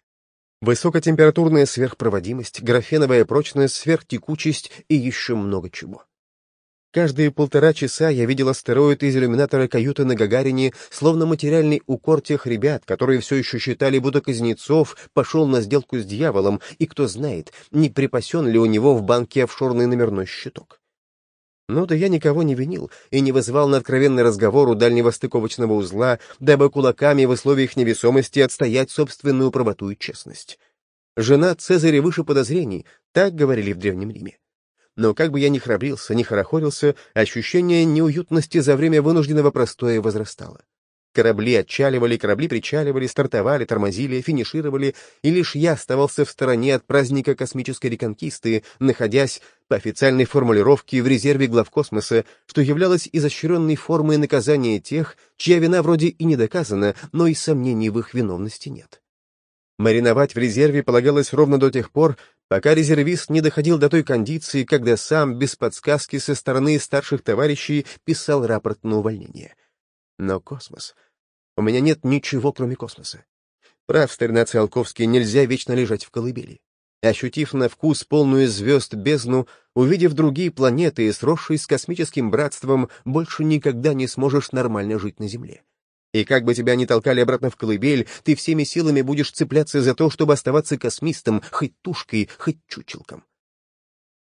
Высокотемпературная сверхпроводимость, графеновая прочность, сверхтекучесть и еще много чего. Каждые полтора часа я видел астероид из иллюминатора каюты на Гагарине, словно материальный укор тех ребят, которые все еще считали, будто Кузнецов пошел на сделку с дьяволом, и кто знает, не припасен ли у него в банке офшорный номерной щиток. Ну да я никого не винил и не вызывал на откровенный разговор у дальнего стыковочного узла, дабы кулаками в условиях невесомости отстоять собственную правоту и честность. Жена Цезаря выше подозрений, так говорили в Древнем Риме но как бы я ни храбрился, ни хорохорился, ощущение неуютности за время вынужденного простоя возрастало. Корабли отчаливали, корабли причаливали, стартовали, тормозили, финишировали, и лишь я оставался в стороне от праздника космической реконкисты, находясь, по официальной формулировке, в резерве главкосмоса, что являлось изощренной формой наказания тех, чья вина вроде и не доказана, но и сомнений в их виновности нет. Мариновать в резерве полагалось ровно до тех пор, пока резервист не доходил до той кондиции, когда сам, без подсказки со стороны старших товарищей, писал рапорт на увольнение. Но космос... У меня нет ничего, кроме космоса. Прав, старина Циолковский, нельзя вечно лежать в колыбели. Ощутив на вкус полную звезд бездну, увидев другие планеты и сросшись с космическим братством, больше никогда не сможешь нормально жить на Земле. И как бы тебя ни толкали обратно в колыбель, ты всеми силами будешь цепляться за то, чтобы оставаться космистом, хоть тушкой, хоть чучелком.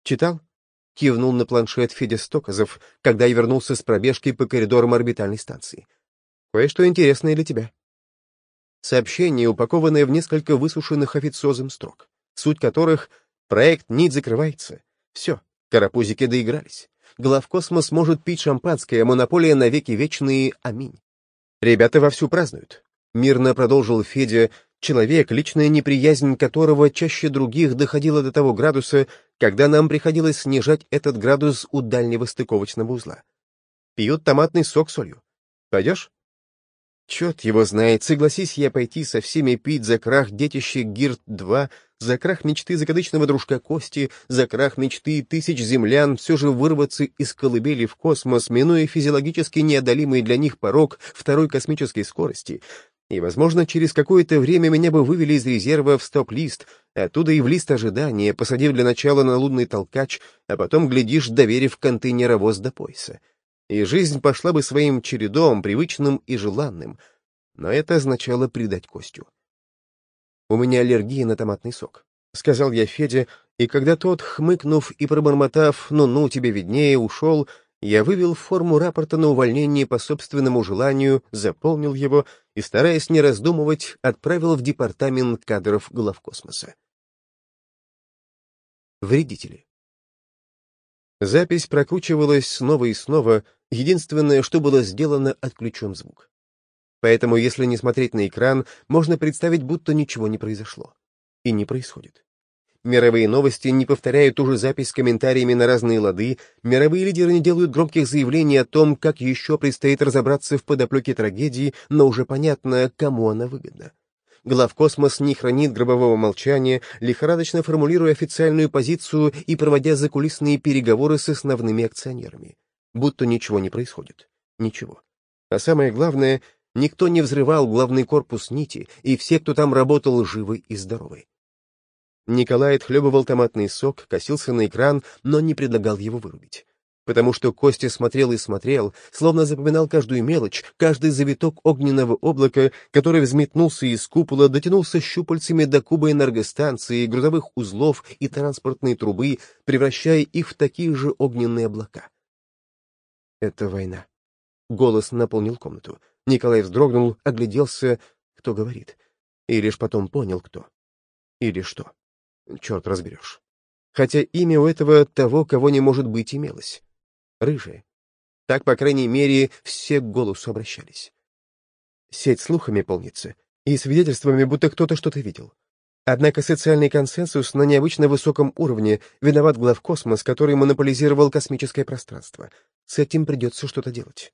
Читал? Кивнул на планшет Федя Стоказов, когда я вернулся с пробежки по коридорам орбитальной станции. Кое-что интересное для тебя. Сообщение, упакованное в несколько высушенных официозом строк, суть которых — проект НИТ закрывается. Все, карапузики доигрались. Главкосмос может пить шампанское, монополия навеки вечные, аминь. Ребята вовсю празднуют. Мирно продолжил Федя, человек, личная неприязнь которого чаще других доходила до того градуса, когда нам приходилось снижать этот градус у дальнего стыковочного узла. Пьют томатный сок солью. Пойдешь? Черт его знает, согласись я пойти со всеми пить за крах детище Гирт-2, за крах мечты закадычного дружка Кости, за крах мечты тысяч землян все же вырваться из колыбели в космос, минуя физиологически неодолимый для них порог второй космической скорости. И, возможно, через какое-то время меня бы вывели из резерва в стоп-лист, оттуда и в лист ожидания, посадив для начала на лунный толкач, а потом, глядишь, доверив контейнеровоз до пояса. И жизнь пошла бы своим чередом, привычным и желанным. Но это означало предать Костю. У меня аллергия на томатный сок», — сказал я Феде, и когда тот, хмыкнув и пробормотав «ну-ну, тебе виднее», ушел, я вывел форму рапорта на увольнение по собственному желанию, заполнил его и, стараясь не раздумывать, отправил в департамент кадров главкосмоса. Вредители. Запись прокручивалась снова и снова, единственное, что было сделано, отключен звук. Поэтому, если не смотреть на экран, можно представить, будто ничего не произошло. И не происходит. Мировые новости не повторяют ту же запись с комментариями на разные лады, мировые лидеры не делают громких заявлений о том, как еще предстоит разобраться в подоплеке трагедии, но уже понятно, кому она выгодна. Главкосмос не хранит гробового молчания, лихорадочно формулируя официальную позицию и проводя закулисные переговоры с основными акционерами. Будто ничего не происходит. Ничего. А самое главное, Никто не взрывал главный корпус нити, и все, кто там работал, живы и здоровы. Николай отхлебывал томатный сок, косился на экран, но не предлагал его вырубить. Потому что Костя смотрел и смотрел, словно запоминал каждую мелочь, каждый завиток огненного облака, который взметнулся из купола, дотянулся щупальцами до куба энергостанции, грузовых узлов и транспортной трубы, превращая их в такие же огненные облака. Это война. Голос наполнил комнату. Николай вздрогнул, огляделся, кто говорит. И лишь потом понял, кто. Или что. Черт разберешь. Хотя имя у этого того, кого не может быть, имелось. Рыжая. Так, по крайней мере, все к голосу обращались. Сеть слухами полнится, и свидетельствами, будто кто-то что-то видел. Однако социальный консенсус на необычно высоком уровне виноват главкосмос, который монополизировал космическое пространство. С этим придется что-то делать.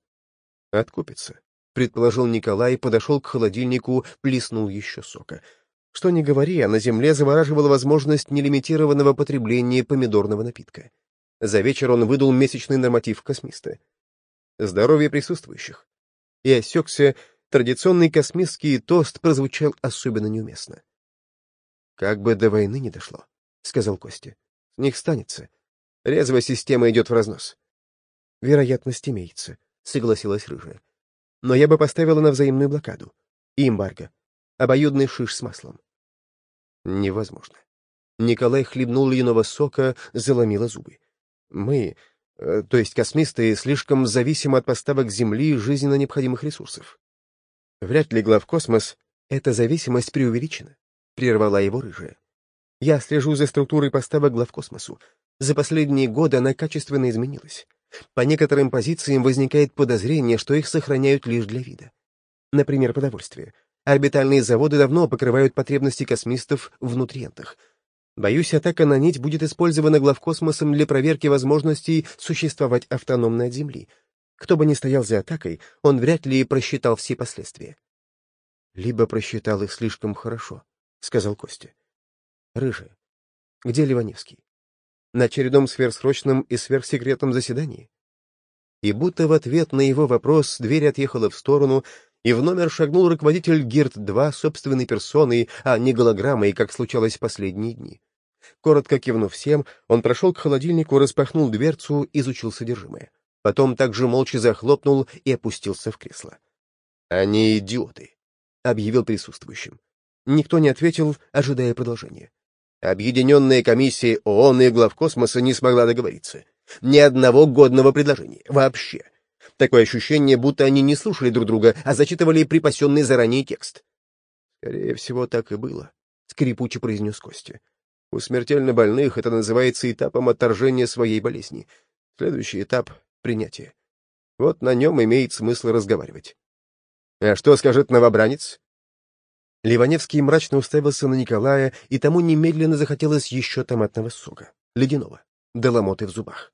Откупится предположил Николай, подошел к холодильнику, плеснул еще сока. Что ни говори, а на земле завораживала возможность нелимитированного потребления помидорного напитка. За вечер он выдал месячный норматив космиста. Здоровье присутствующих. И осекся, традиционный космистский тост прозвучал особенно неуместно. «Как бы до войны не дошло», — сказал Костя. «С них станется. Резвая система идет в разнос. Вероятность имеется, согласилась Рыжая. Но я бы поставила на взаимную блокаду. И эмбарго. Обоюдный шиш с маслом. Невозможно. Николай хлебнул льняного сока, заломила зубы. Мы, э, то есть космисты, слишком зависимы от поставок Земли жизненно необходимых ресурсов. Вряд ли главкосмос эта зависимость преувеличена, прервала его рыжая. Я слежу за структурой поставок главкосмосу. За последние годы она качественно изменилась. По некоторым позициям возникает подозрение, что их сохраняют лишь для вида. Например, продовольствие. Орбитальные заводы давно покрывают потребности космистов в нутриентах. Боюсь, атака на нить будет использована главкосмосом для проверки возможностей существовать автономно от Земли. Кто бы ни стоял за атакой, он вряд ли просчитал все последствия. Либо просчитал их слишком хорошо, — сказал Костя. Рыжая. Где Ливаневский? На очередном сверхсрочном и сверхсекретном заседании? И будто в ответ на его вопрос дверь отъехала в сторону, и в номер шагнул руководитель ГИРТ-2 собственной персоной, а не голограммой, как случалось последние дни. Коротко кивнув всем, он прошел к холодильнику, распахнул дверцу, изучил содержимое. Потом также молча захлопнул и опустился в кресло. «Они идиоты», — объявил присутствующим. Никто не ответил, ожидая продолжения. Объединенная комиссия ООН и главкосмоса не смогла договориться. Ни одного годного предложения. Вообще. Такое ощущение, будто они не слушали друг друга, а зачитывали припасенный заранее текст. Скорее всего, так и было, — скрипуче произнес Костя. У смертельно больных это называется этапом отторжения своей болезни. Следующий этап — принятие. Вот на нем имеет смысл разговаривать. А что скажет новобранец? Ливаневский мрачно уставился на Николая, и тому немедленно захотелось еще томатного сока, ледяного, до ломоты в зубах.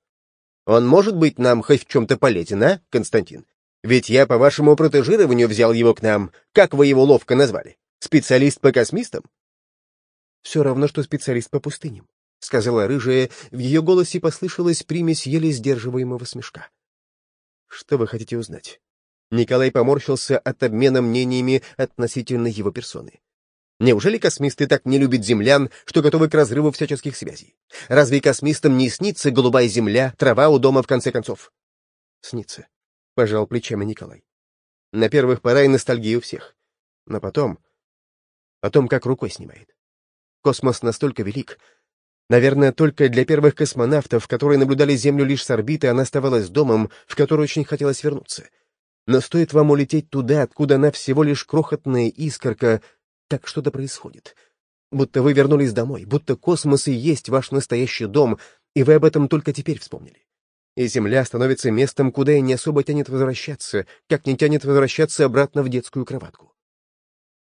Он может быть нам хоть в чем-то полезен, а, Константин? Ведь я по вашему протежированию взял его к нам. Как вы его ловко назвали? Специалист по космистам? Все равно, что специалист по пустыням, — сказала рыжая, в ее голосе послышалась примесь еле сдерживаемого смешка. Что вы хотите узнать? Николай поморщился от обмена мнениями относительно его персоны. Неужели космисты так не любят землян, что готовы к разрыву всяческих связей? Разве космистам не снится голубая земля, трава у дома в конце концов? Снится, — пожал плечами Николай. На первых пора и ностальгия у всех. Но потом... Потом как рукой снимает. Космос настолько велик. Наверное, только для первых космонавтов, которые наблюдали Землю лишь с орбиты, она оставалась домом, в который очень хотелось вернуться. Но стоит вам улететь туда, откуда она всего лишь крохотная искорка, так что-то происходит. Будто вы вернулись домой, будто космос и есть ваш настоящий дом, и вы об этом только теперь вспомнили. И Земля становится местом, куда и не особо тянет возвращаться, как не тянет возвращаться обратно в детскую кроватку.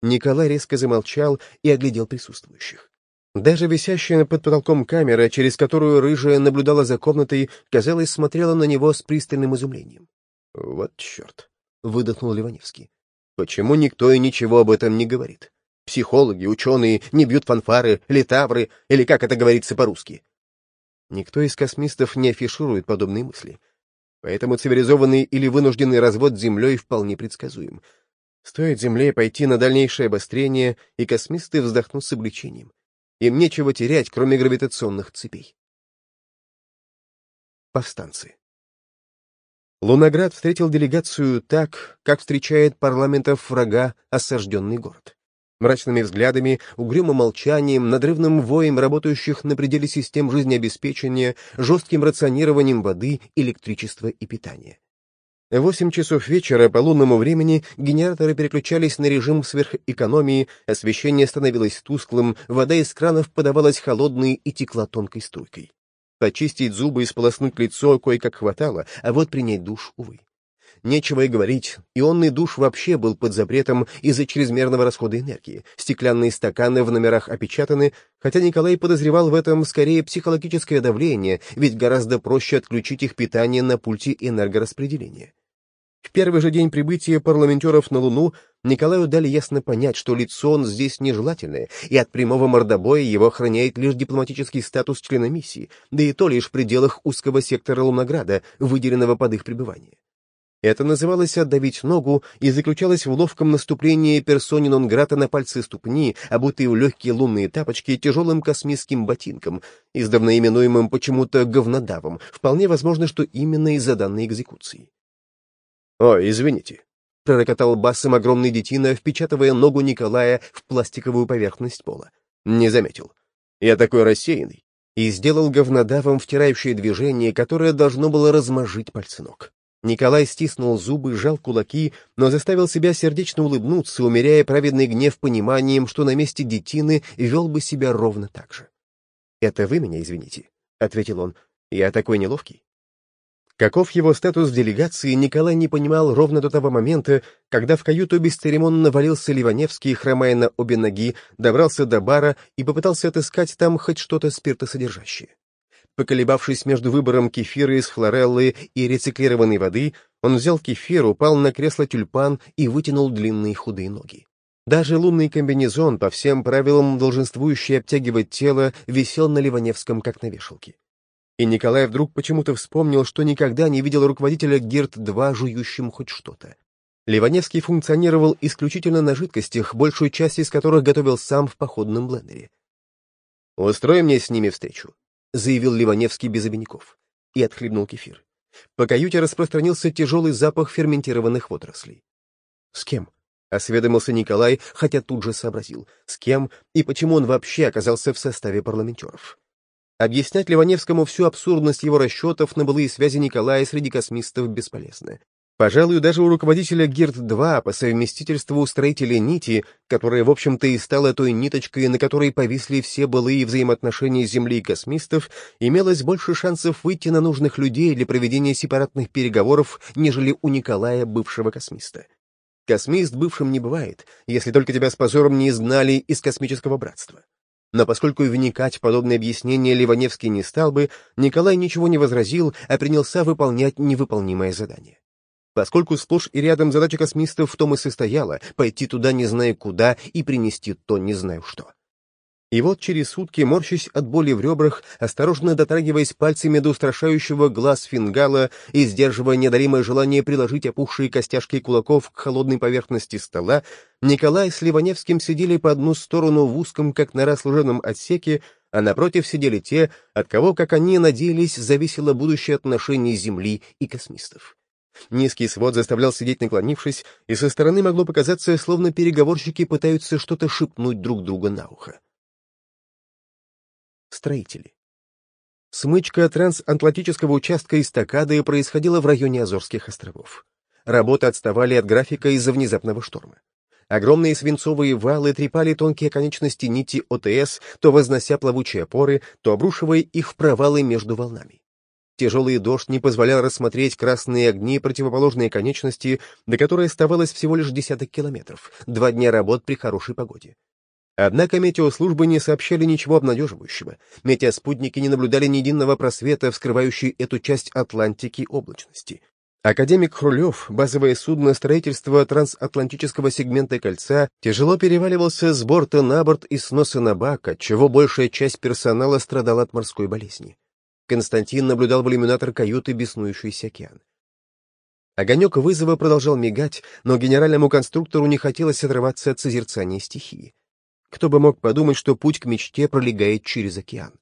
Николай резко замолчал и оглядел присутствующих. Даже висящая под потолком камера, через которую рыжая наблюдала за комнатой, казалось, смотрела на него с пристальным изумлением. «Вот черт!» — выдохнул Ливаневский. «Почему никто и ничего об этом не говорит? Психологи, ученые не бьют фанфары, литавры, или как это говорится по-русски. Никто из космистов не афиширует подобные мысли. Поэтому цивилизованный или вынужденный развод с Землей вполне предсказуем. Стоит Земле пойти на дальнейшее обострение, и космисты вздохнут с облегчением. Им нечего терять, кроме гравитационных цепей. Повстанцы. Луноград встретил делегацию так, как встречает парламентов врага осажденный город мрачными взглядами, угрюмым молчанием, надрывным воем работающих на пределе систем жизнеобеспечения, жестким рационированием воды, электричества и питания. Восемь часов вечера по лунному времени генераторы переключались на режим сверхэкономии, освещение становилось тусклым, вода из кранов подавалась холодной и текла тонкой струйкой. Почистить зубы и сполоснуть лицо кое-как хватало, а вот принять душ, увы. Нечего и говорить, ионный душ вообще был под запретом из-за чрезмерного расхода энергии. Стеклянные стаканы в номерах опечатаны, хотя Николай подозревал в этом скорее психологическое давление, ведь гораздо проще отключить их питание на пульте энергораспределения. В первый же день прибытия парламентеров на Луну Николаю дали ясно понять, что лицо он здесь нежелательное, и от прямого мордобоя его охраняет лишь дипломатический статус члена миссии, да и то лишь в пределах узкого сектора Лунограда, выделенного под их пребывание. Это называлось «отдавить ногу» и заключалось в ловком наступлении персони нон-грата на пальцы ступни, обутые в легкие лунные тапочки тяжелым космическим ботинком, издавна именуемым почему-то говнодавом, вполне возможно, что именно из-за данной экзекуции. «Ой, извините», — пророкотал басом огромный детина, впечатывая ногу Николая в пластиковую поверхность пола. «Не заметил. Я такой рассеянный». И сделал говнодавом втирающее движение, которое должно было размажить пальцы ног. Николай стиснул зубы, сжал кулаки, но заставил себя сердечно улыбнуться, умеряя праведный гнев пониманием, что на месте детины вел бы себя ровно так же. «Это вы меня извините», — ответил он. «Я такой неловкий». Каков его статус в делегации, Николай не понимал ровно до того момента, когда в каюту бесцеремонно валился Ливаневский, хромая на обе ноги, добрался до бара и попытался отыскать там хоть что-то спиртосодержащее. Поколебавшись между выбором кефира из флореллы и рециклированной воды, он взял кефир, упал на кресло тюльпан и вытянул длинные худые ноги. Даже лунный комбинезон, по всем правилам долженствующий обтягивать тело, висел на Ливаневском, как на вешалке. И Николай вдруг почему-то вспомнил, что никогда не видел руководителя ГИРТ-2 жующим хоть что-то. Ливаневский функционировал исключительно на жидкостях, большую часть из которых готовил сам в походном блендере. «Устрой мне с ними встречу», — заявил Ливаневский без обиняков. И отхлебнул кефир. По каюте распространился тяжелый запах ферментированных водорослей. «С кем?» — осведомился Николай, хотя тут же сообразил, с кем и почему он вообще оказался в составе парламентеров. Объяснять Ливаневскому всю абсурдность его расчетов на былые связи Николая среди космистов бесполезно. Пожалуй, даже у руководителя ГИРД-2 по совместительству устроителя нити, которая, в общем-то, и стала той ниточкой, на которой повисли все былые взаимоотношения Земли и космистов, имелось больше шансов выйти на нужных людей для проведения сепаратных переговоров, нежели у Николая, бывшего космиста. Космист бывшим не бывает, если только тебя с позором не изгнали из космического братства. Но поскольку вникать в подобное объяснение Ливаневский не стал бы, Николай ничего не возразил, а принялся выполнять невыполнимое задание. Поскольку сплошь и рядом задача космистов в том и состояла — пойти туда не зная куда и принести то не знаю что. И вот через сутки, морщась от боли в ребрах, осторожно дотрагиваясь пальцами до устрашающего глаз фингала и сдерживая неодолимое желание приложить опухшие костяшки кулаков к холодной поверхности стола, Николай с Ливаневским сидели по одну сторону в узком, как нора служебном отсеке, а напротив сидели те, от кого, как они надеялись, зависело будущее отношение Земли и космистов. Низкий свод заставлял сидеть наклонившись, и со стороны могло показаться, словно переговорщики пытаются что-то шепнуть друг друга на ухо. Строители. Смычка трансатлантического участка эстакады происходила в районе Азорских островов. Работы отставали от графика из-за внезапного шторма. Огромные свинцовые валы трепали тонкие конечности нити ОТС, то вознося плавучие опоры, то обрушивая их в провалы между волнами. Тяжелый дождь не позволял рассмотреть красные огни противоположные конечности, до которой оставалось всего лишь десяток километров, два дня работ при хорошей погоде. Однако метеослужбы не сообщали ничего обнадеживающего. Метеоспутники не наблюдали ни единого просвета, вскрывающий эту часть Атлантики облачности. Академик Хрулев, базовое судно строительства трансатлантического сегмента кольца, тяжело переваливался с борта на борт и с носа на бак, отчего большая часть персонала страдала от морской болезни. Константин наблюдал в иллюминатор каюты беснующийся океан. Огонек вызова продолжал мигать, но генеральному конструктору не хотелось отрываться от созерцания стихии. Кто бы мог подумать, что путь к мечте пролегает через океан.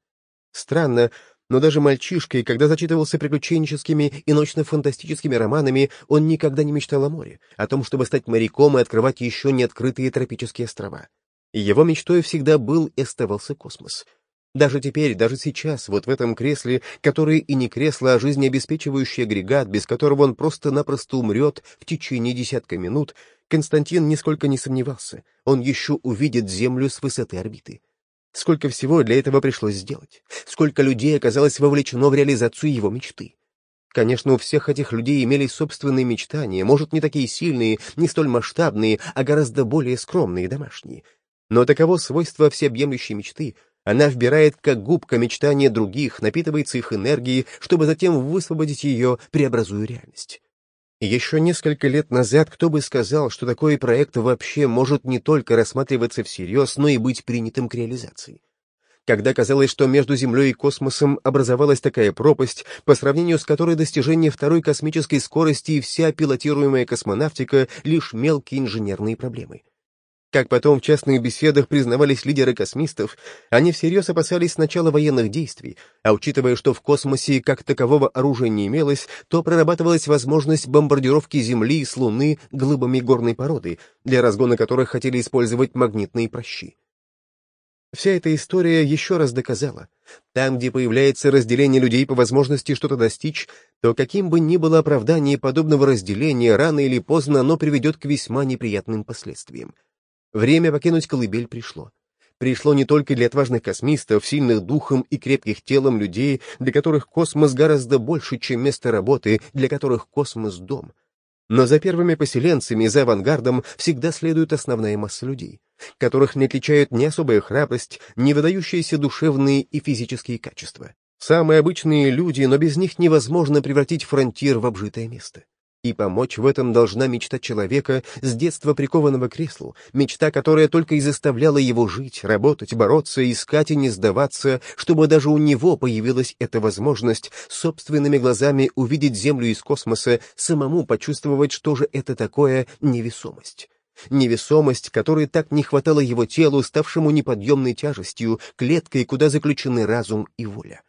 Странно, но даже мальчишкой, когда зачитывался приключенческими и научно-фантастическими романами, он никогда не мечтал о море, о том, чтобы стать моряком и открывать еще не открытые тропические острова. его мечтой всегда был и оставался космос — даже теперь, даже сейчас, вот в этом кресле, которое и не кресло, а жизнеобеспечивающий агрегат, без которого он просто-напросто умрет в течение десятка минут, Константин нисколько не сомневался. Он еще увидит Землю с высоты орбиты. Сколько всего для этого пришлось сделать? Сколько людей оказалось вовлечено в реализацию его мечты? Конечно, у всех этих людей имелись собственные мечтания, может, не такие сильные, не столь масштабные, а гораздо более скромные и домашние. Но таково свойство всеобъемлющей мечты — она вбирает как губка мечтания других, напитывается их энергией, чтобы затем высвободить ее, преобразуя реальность. Еще несколько лет назад кто бы сказал, что такой проект вообще может не только рассматриваться всерьез, но и быть принятым к реализации. когда казалось, что между Землей и космосом образовалась такая пропасть, по сравнению с которой достижение второй космической скорости и вся пилотируемая космонавтика — лишь мелкие инженерные проблемы. Как потом в частных беседах признавались лидеры космистов, они всерьез опасались начала военных действий, а учитывая, что в космосе как такового оружия не имелось, то прорабатывалась возможность бомбардировки Земли с Луны глыбами горной породы, для разгона которых хотели использовать магнитные прощи. Вся эта история еще раз доказала, там, где появляется разделение людей по возможности что-то достичь, то каким бы ни было оправдание подобного разделения, рано или поздно оно приведет к весьма неприятным последствиям. Время покинуть колыбель пришло. Пришло не только для отважных космистов, сильных духом и крепких телом людей, для которых космос гораздо больше, чем место работы, для которых космос — дом. Но за первыми поселенцами, за авангардом всегда следует основная масса людей, которых не отличают ни особая храбрость, ни выдающиеся душевные и физические качества. Самые обычные люди, но без них невозможно превратить фронтир в обжитое место. И помочь в этом должна мечта человека, с детства прикованного к креслу, мечта, которая только и заставляла его жить, работать, бороться, искать и не сдаваться, чтобы даже у него появилась эта возможность собственными глазами увидеть Землю из космоса, самому почувствовать, что же это такое невесомость. Невесомость, которой так не хватало его телу, ставшему неподъемной тяжестью, клеткой, куда заключены разум и воля.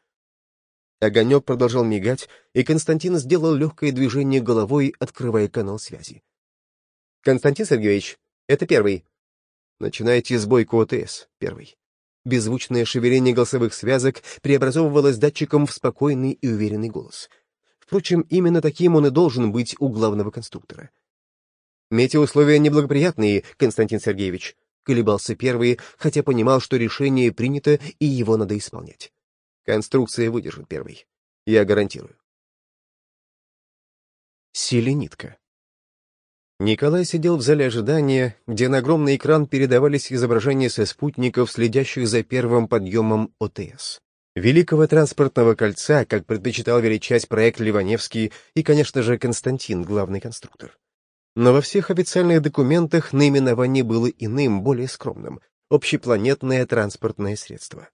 Огонек продолжал мигать, и Константин сделал легкое движение головой, открывая канал связи. «Константин Сергеевич, это первый». «Начинайте сбойку ОТС, первый». Беззвучное шевеление голосовых связок преобразовывалось датчиком в спокойный и уверенный голос. Впрочем, именно таким он и должен быть у главного конструктора. «Метеоусловия неблагоприятные, Константин Сергеевич», — колебался первый, хотя понимал, что решение принято и его надо исполнять. Конструкция выдержит первый. Я гарантирую. Селенитка. Николай сидел в зале ожидания, где на огромный экран передавались изображения со спутников, следящих за первым подъемом ОТС. Великого транспортного кольца, как предпочитал величать проект Ливаневский и, конечно же, Константин, главный конструктор. Но во всех официальных документах наименование было иным, более скромным — общепланетное транспортное средство.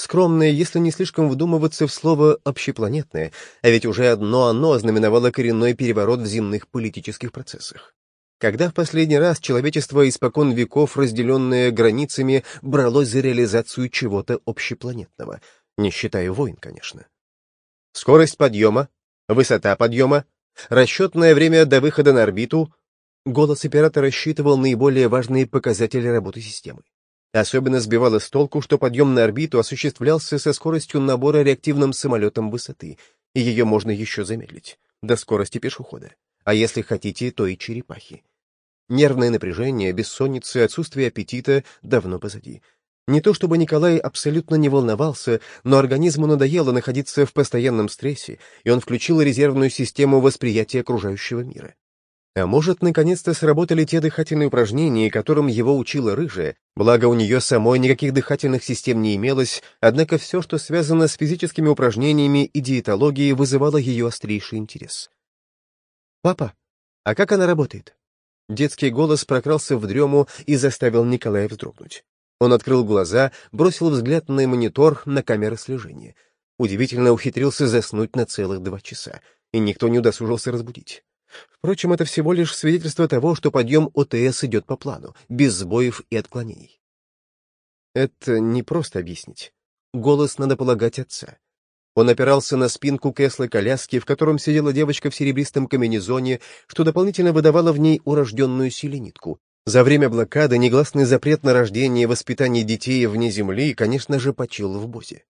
Скромное, если не слишком вдумываться в слово «общепланетное», а ведь уже одно оно ознаменовало коренной переворот в земных политических процессах. Когда в последний раз человечество испокон веков, разделенное границами, бралось за реализацию чего-то общепланетного, не считая войн, конечно. Скорость подъема, высота подъема, расчетное время до выхода на орбиту — голос оператора рассчитывал наиболее важные показатели работы системы. Особенно сбивало с толку, что подъем на орбиту осуществлялся со скоростью набора реактивным самолетом высоты, и ее можно еще замедлить, до скорости пешехода, а если хотите, то и черепахи. Нервное напряжение, бессонница, отсутствие аппетита давно позади. Не то чтобы Николай абсолютно не волновался, но организму надоело находиться в постоянном стрессе, и он включил резервную систему восприятия окружающего мира. А может, наконец-то сработали те дыхательные упражнения, которым его учила рыжая, благо у нее самой никаких дыхательных систем не имелось, однако все, что связано с физическими упражнениями и диетологией, вызывало ее острейший интерес. «Папа, а как она работает?» Детский голос прокрался в дрему и заставил Николая вздрогнуть. Он открыл глаза, бросил взгляд на монитор, на камеры слежения. Удивительно ухитрился заснуть на целых два часа, и никто не удосужился разбудить. Впрочем, это всего лишь свидетельство того, что подъем ОТС идет по плану, без сбоев и отклонений. Это не просто объяснить. Голос, надо полагать, отца. Он опирался на спинку креслой коляски, в котором сидела девочка в серебристом комбинезоне, что дополнительно выдавало в ней урожденную селенитку. За время блокады негласный запрет на рождение и воспитание детей вне Земли, конечно же, почил в Бозе.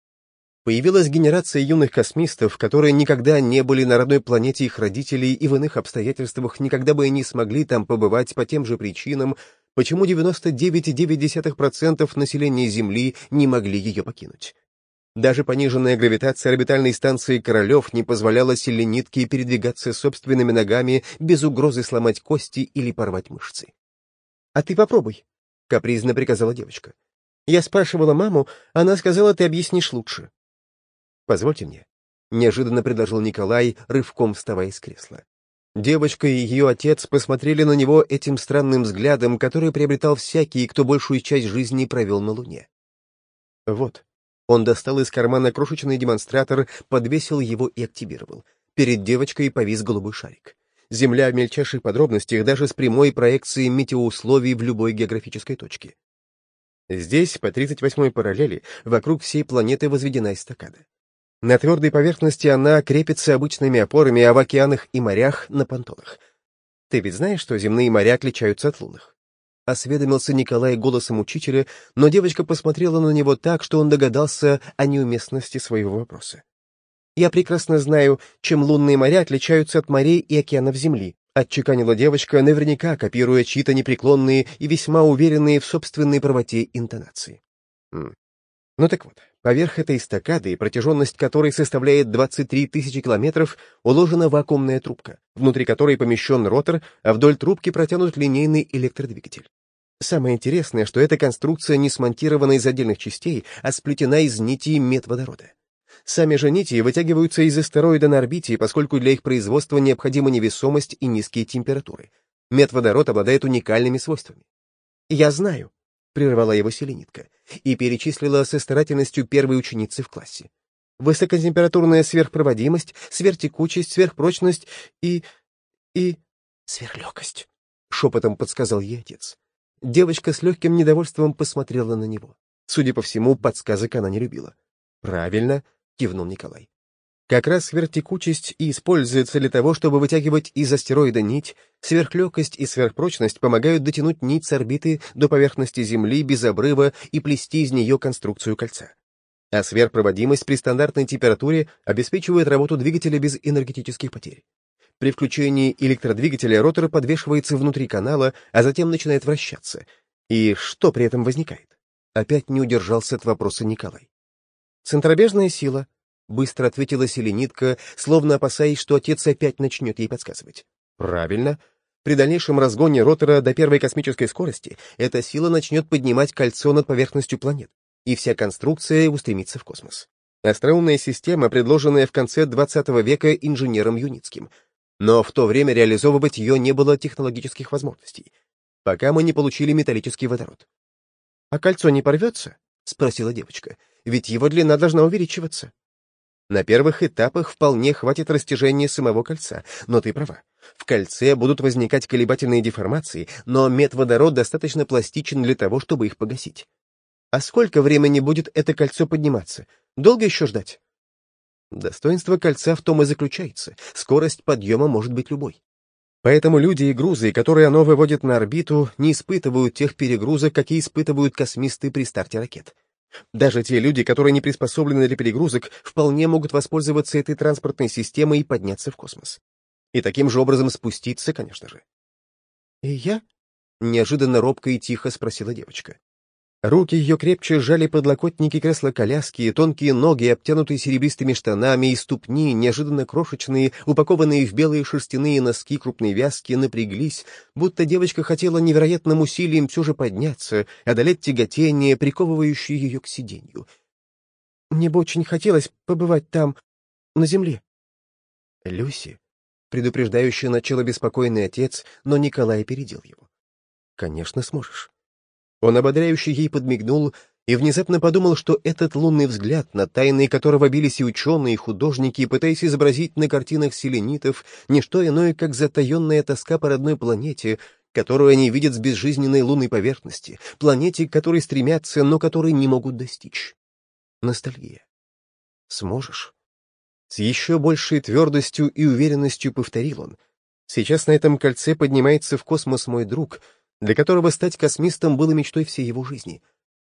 Появилась генерация юных космистов, которые никогда не были на родной планете их родителей и в иных обстоятельствах никогда бы и не смогли там побывать по тем же причинам, почему 99,9% населения Земли не могли ее покинуть. Даже пониженная гравитация орбитальной станции Королев не позволяла селенитке передвигаться собственными ногами без угрозы сломать кости или порвать мышцы. — А ты попробуй, — капризно приказала девочка. Я спрашивала маму, она сказала, ты объяснишь лучше. «Позвольте мне», — неожиданно предложил Николай, рывком вставая из кресла. Девочка и ее отец посмотрели на него этим странным взглядом, который приобретал всякий, кто большую часть жизни провел на Луне. Вот. Он достал из кармана крошечный демонстратор, подвесил его и активировал. Перед девочкой повис голубой шарик. Земля в мельчайших подробностях, даже с прямой проекцией метеоусловий в любой географической точке. Здесь, по 38-й параллели, вокруг всей планеты возведена эстакада. На твердой поверхности она крепится обычными опорами, а в океанах и морях — на понтонах. Ты ведь знаешь, что земные моря отличаются от лунных? Осведомился Николай голосом учителя, но девочка посмотрела на него так, что он догадался о неуместности своего вопроса. «Я прекрасно знаю, чем лунные моря отличаются от морей и океанов Земли», отчеканила девочка, наверняка копируя чьи-то непреклонные и весьма уверенные в собственной правоте интонации. Ну так вот, поверх этой эстакады, протяженность которой составляет 23 тысячи километров, уложена вакуумная трубка, внутри которой помещен ротор, а вдоль трубки протянут линейный электродвигатель. Самое интересное, что эта конструкция не смонтирована из отдельных частей, а сплетена из нитей медводорода. Сами же нити вытягиваются из астероида на орбите, поскольку для их производства необходима невесомость и низкие температуры. Медводород обладает уникальными свойствами. «Я знаю», — прервала его селенитка, и перечислила со старательностью первой ученицы в классе. «Высокотемпературная сверхпроводимость, сверхтекучесть, сверхпрочность и... и... сверхлегкость», — шепотом подсказал ей отец. Девочка с легким недовольством посмотрела на него. Судя по всему, подсказок она не любила. «Правильно», кивнул Николай. Как раз сверхтекучесть и используется для того, чтобы вытягивать из астероида нить, сверхлегкость и сверхпрочность помогают дотянуть нить с орбиты до поверхности Земли без обрыва и плести из нее конструкцию кольца. А сверхпроводимость при стандартной температуре обеспечивает работу двигателя без энергетических потерь. При включении электродвигателя ротор подвешивается внутри канала, а затем начинает вращаться. И что при этом возникает? Опять не удержался от вопроса Николай. «Центробежная сила», — быстро ответила селенитка, словно опасаясь, что отец опять начнет ей подсказывать. «Правильно. При дальнейшем разгоне ротора до первой космической скорости эта сила начнет поднимать кольцо над поверхностью планет, и вся конструкция устремится в космос. Остроумная система, предложенная в конце XX века инженером Юницким. Но в то время реализовывать ее не было технологических возможностей, пока мы не получили металлический водород. — А кольцо не порвется? — спросила девочка ведь его длина должна увеличиваться. На первых этапах вполне хватит растяжения самого кольца, но ты права. В кольце будут возникать колебательные деформации, но медводород достаточно пластичен для того, чтобы их погасить. А сколько времени будет это кольцо подниматься? Долго еще ждать? Достоинство кольца в том и заключается. Скорость подъема может быть любой. Поэтому люди и грузы, которые оно выводит на орбиту, не испытывают тех перегрузок, какие испытывают космисты при старте ракет. Даже те люди, которые не приспособлены для перегрузок, вполне могут воспользоваться этой транспортной системой и подняться в космос. И таким же образом спуститься, конечно же. — И я? — неожиданно робко и тихо спросила девочка. Руки ее крепче сжали подлокотники кресла-коляски, тонкие ноги, обтянутые серебристыми штанами, и ступни, неожиданно крошечные, упакованные в белые шерстяные носки крупной вязки, напряглись, будто девочка хотела невероятным усилием все же подняться, одолеть тяготение, приковывающее ее к сиденью. «Мне бы очень хотелось побывать там, на земле». «Люси», — предупреждающе начал беспокойный отец, но Николай опередил его. «Конечно сможешь». Он ободряюще ей подмигнул и внезапно подумал, что этот лунный взгляд, на тайны которого бились и ученые, и художники, пытаясь изобразить на картинах селенитов, не что иное, как затаенная тоска по родной планете, которую они видят с безжизненной лунной поверхности, планете, к которой стремятся, но которой не могут достичь. Ностальгия. Сможешь? С еще большей твердостью и уверенностью повторил он. Сейчас на этом кольце поднимается в космос мой друг — для которого стать космистом было мечтой всей его жизни.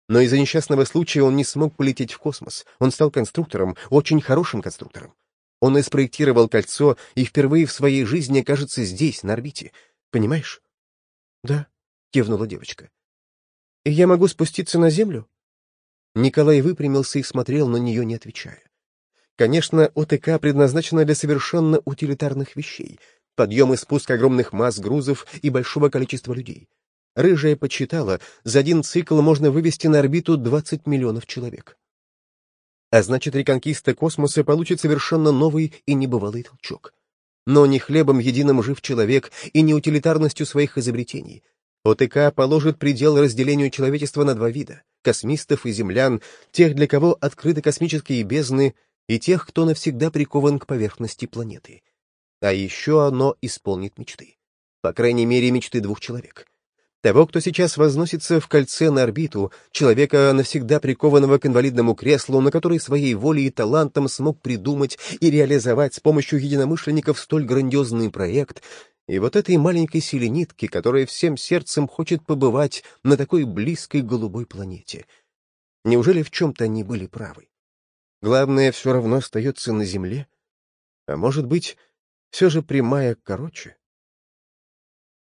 Но из-за несчастного случая он не смог полететь в космос. Он стал конструктором, очень хорошим конструктором. Он и спроектировал кольцо и впервые в своей жизни окажется здесь, на орбите. Понимаешь? — Да, — кивнула девочка. — я могу спуститься на Землю? Николай выпрямился и смотрел на нее, не отвечая. Конечно, ОТК предназначена для совершенно утилитарных вещей — подъем и спуск огромных масс грузов и большого количества людей. Рыжая подсчитала, за один цикл можно вывести на орбиту 20 миллионов человек. А значит, реконкиста космоса получит совершенно новый и небывалый толчок. Но не хлебом единым жив человек и не утилитарностью своих изобретений. ОТК положит предел разделению человечества на два вида космистов и землян, тех, для кого открыты космические бездны, и тех, кто навсегда прикован к поверхности планеты. А еще оно исполнит мечты. По крайней мере, мечты двух человек. Того, кто сейчас возносится в кольце на орбиту, человека, навсегда прикованного к инвалидному креслу, на который своей волей и талантом смог придумать и реализовать с помощью единомышленников столь грандиозный проект, и вот этой маленькой силе нитки, которая всем сердцем хочет побывать на такой близкой голубой планете. Неужели в чем-то они были правы? Главное все равно остается на Земле? А может быть, все же прямая короче?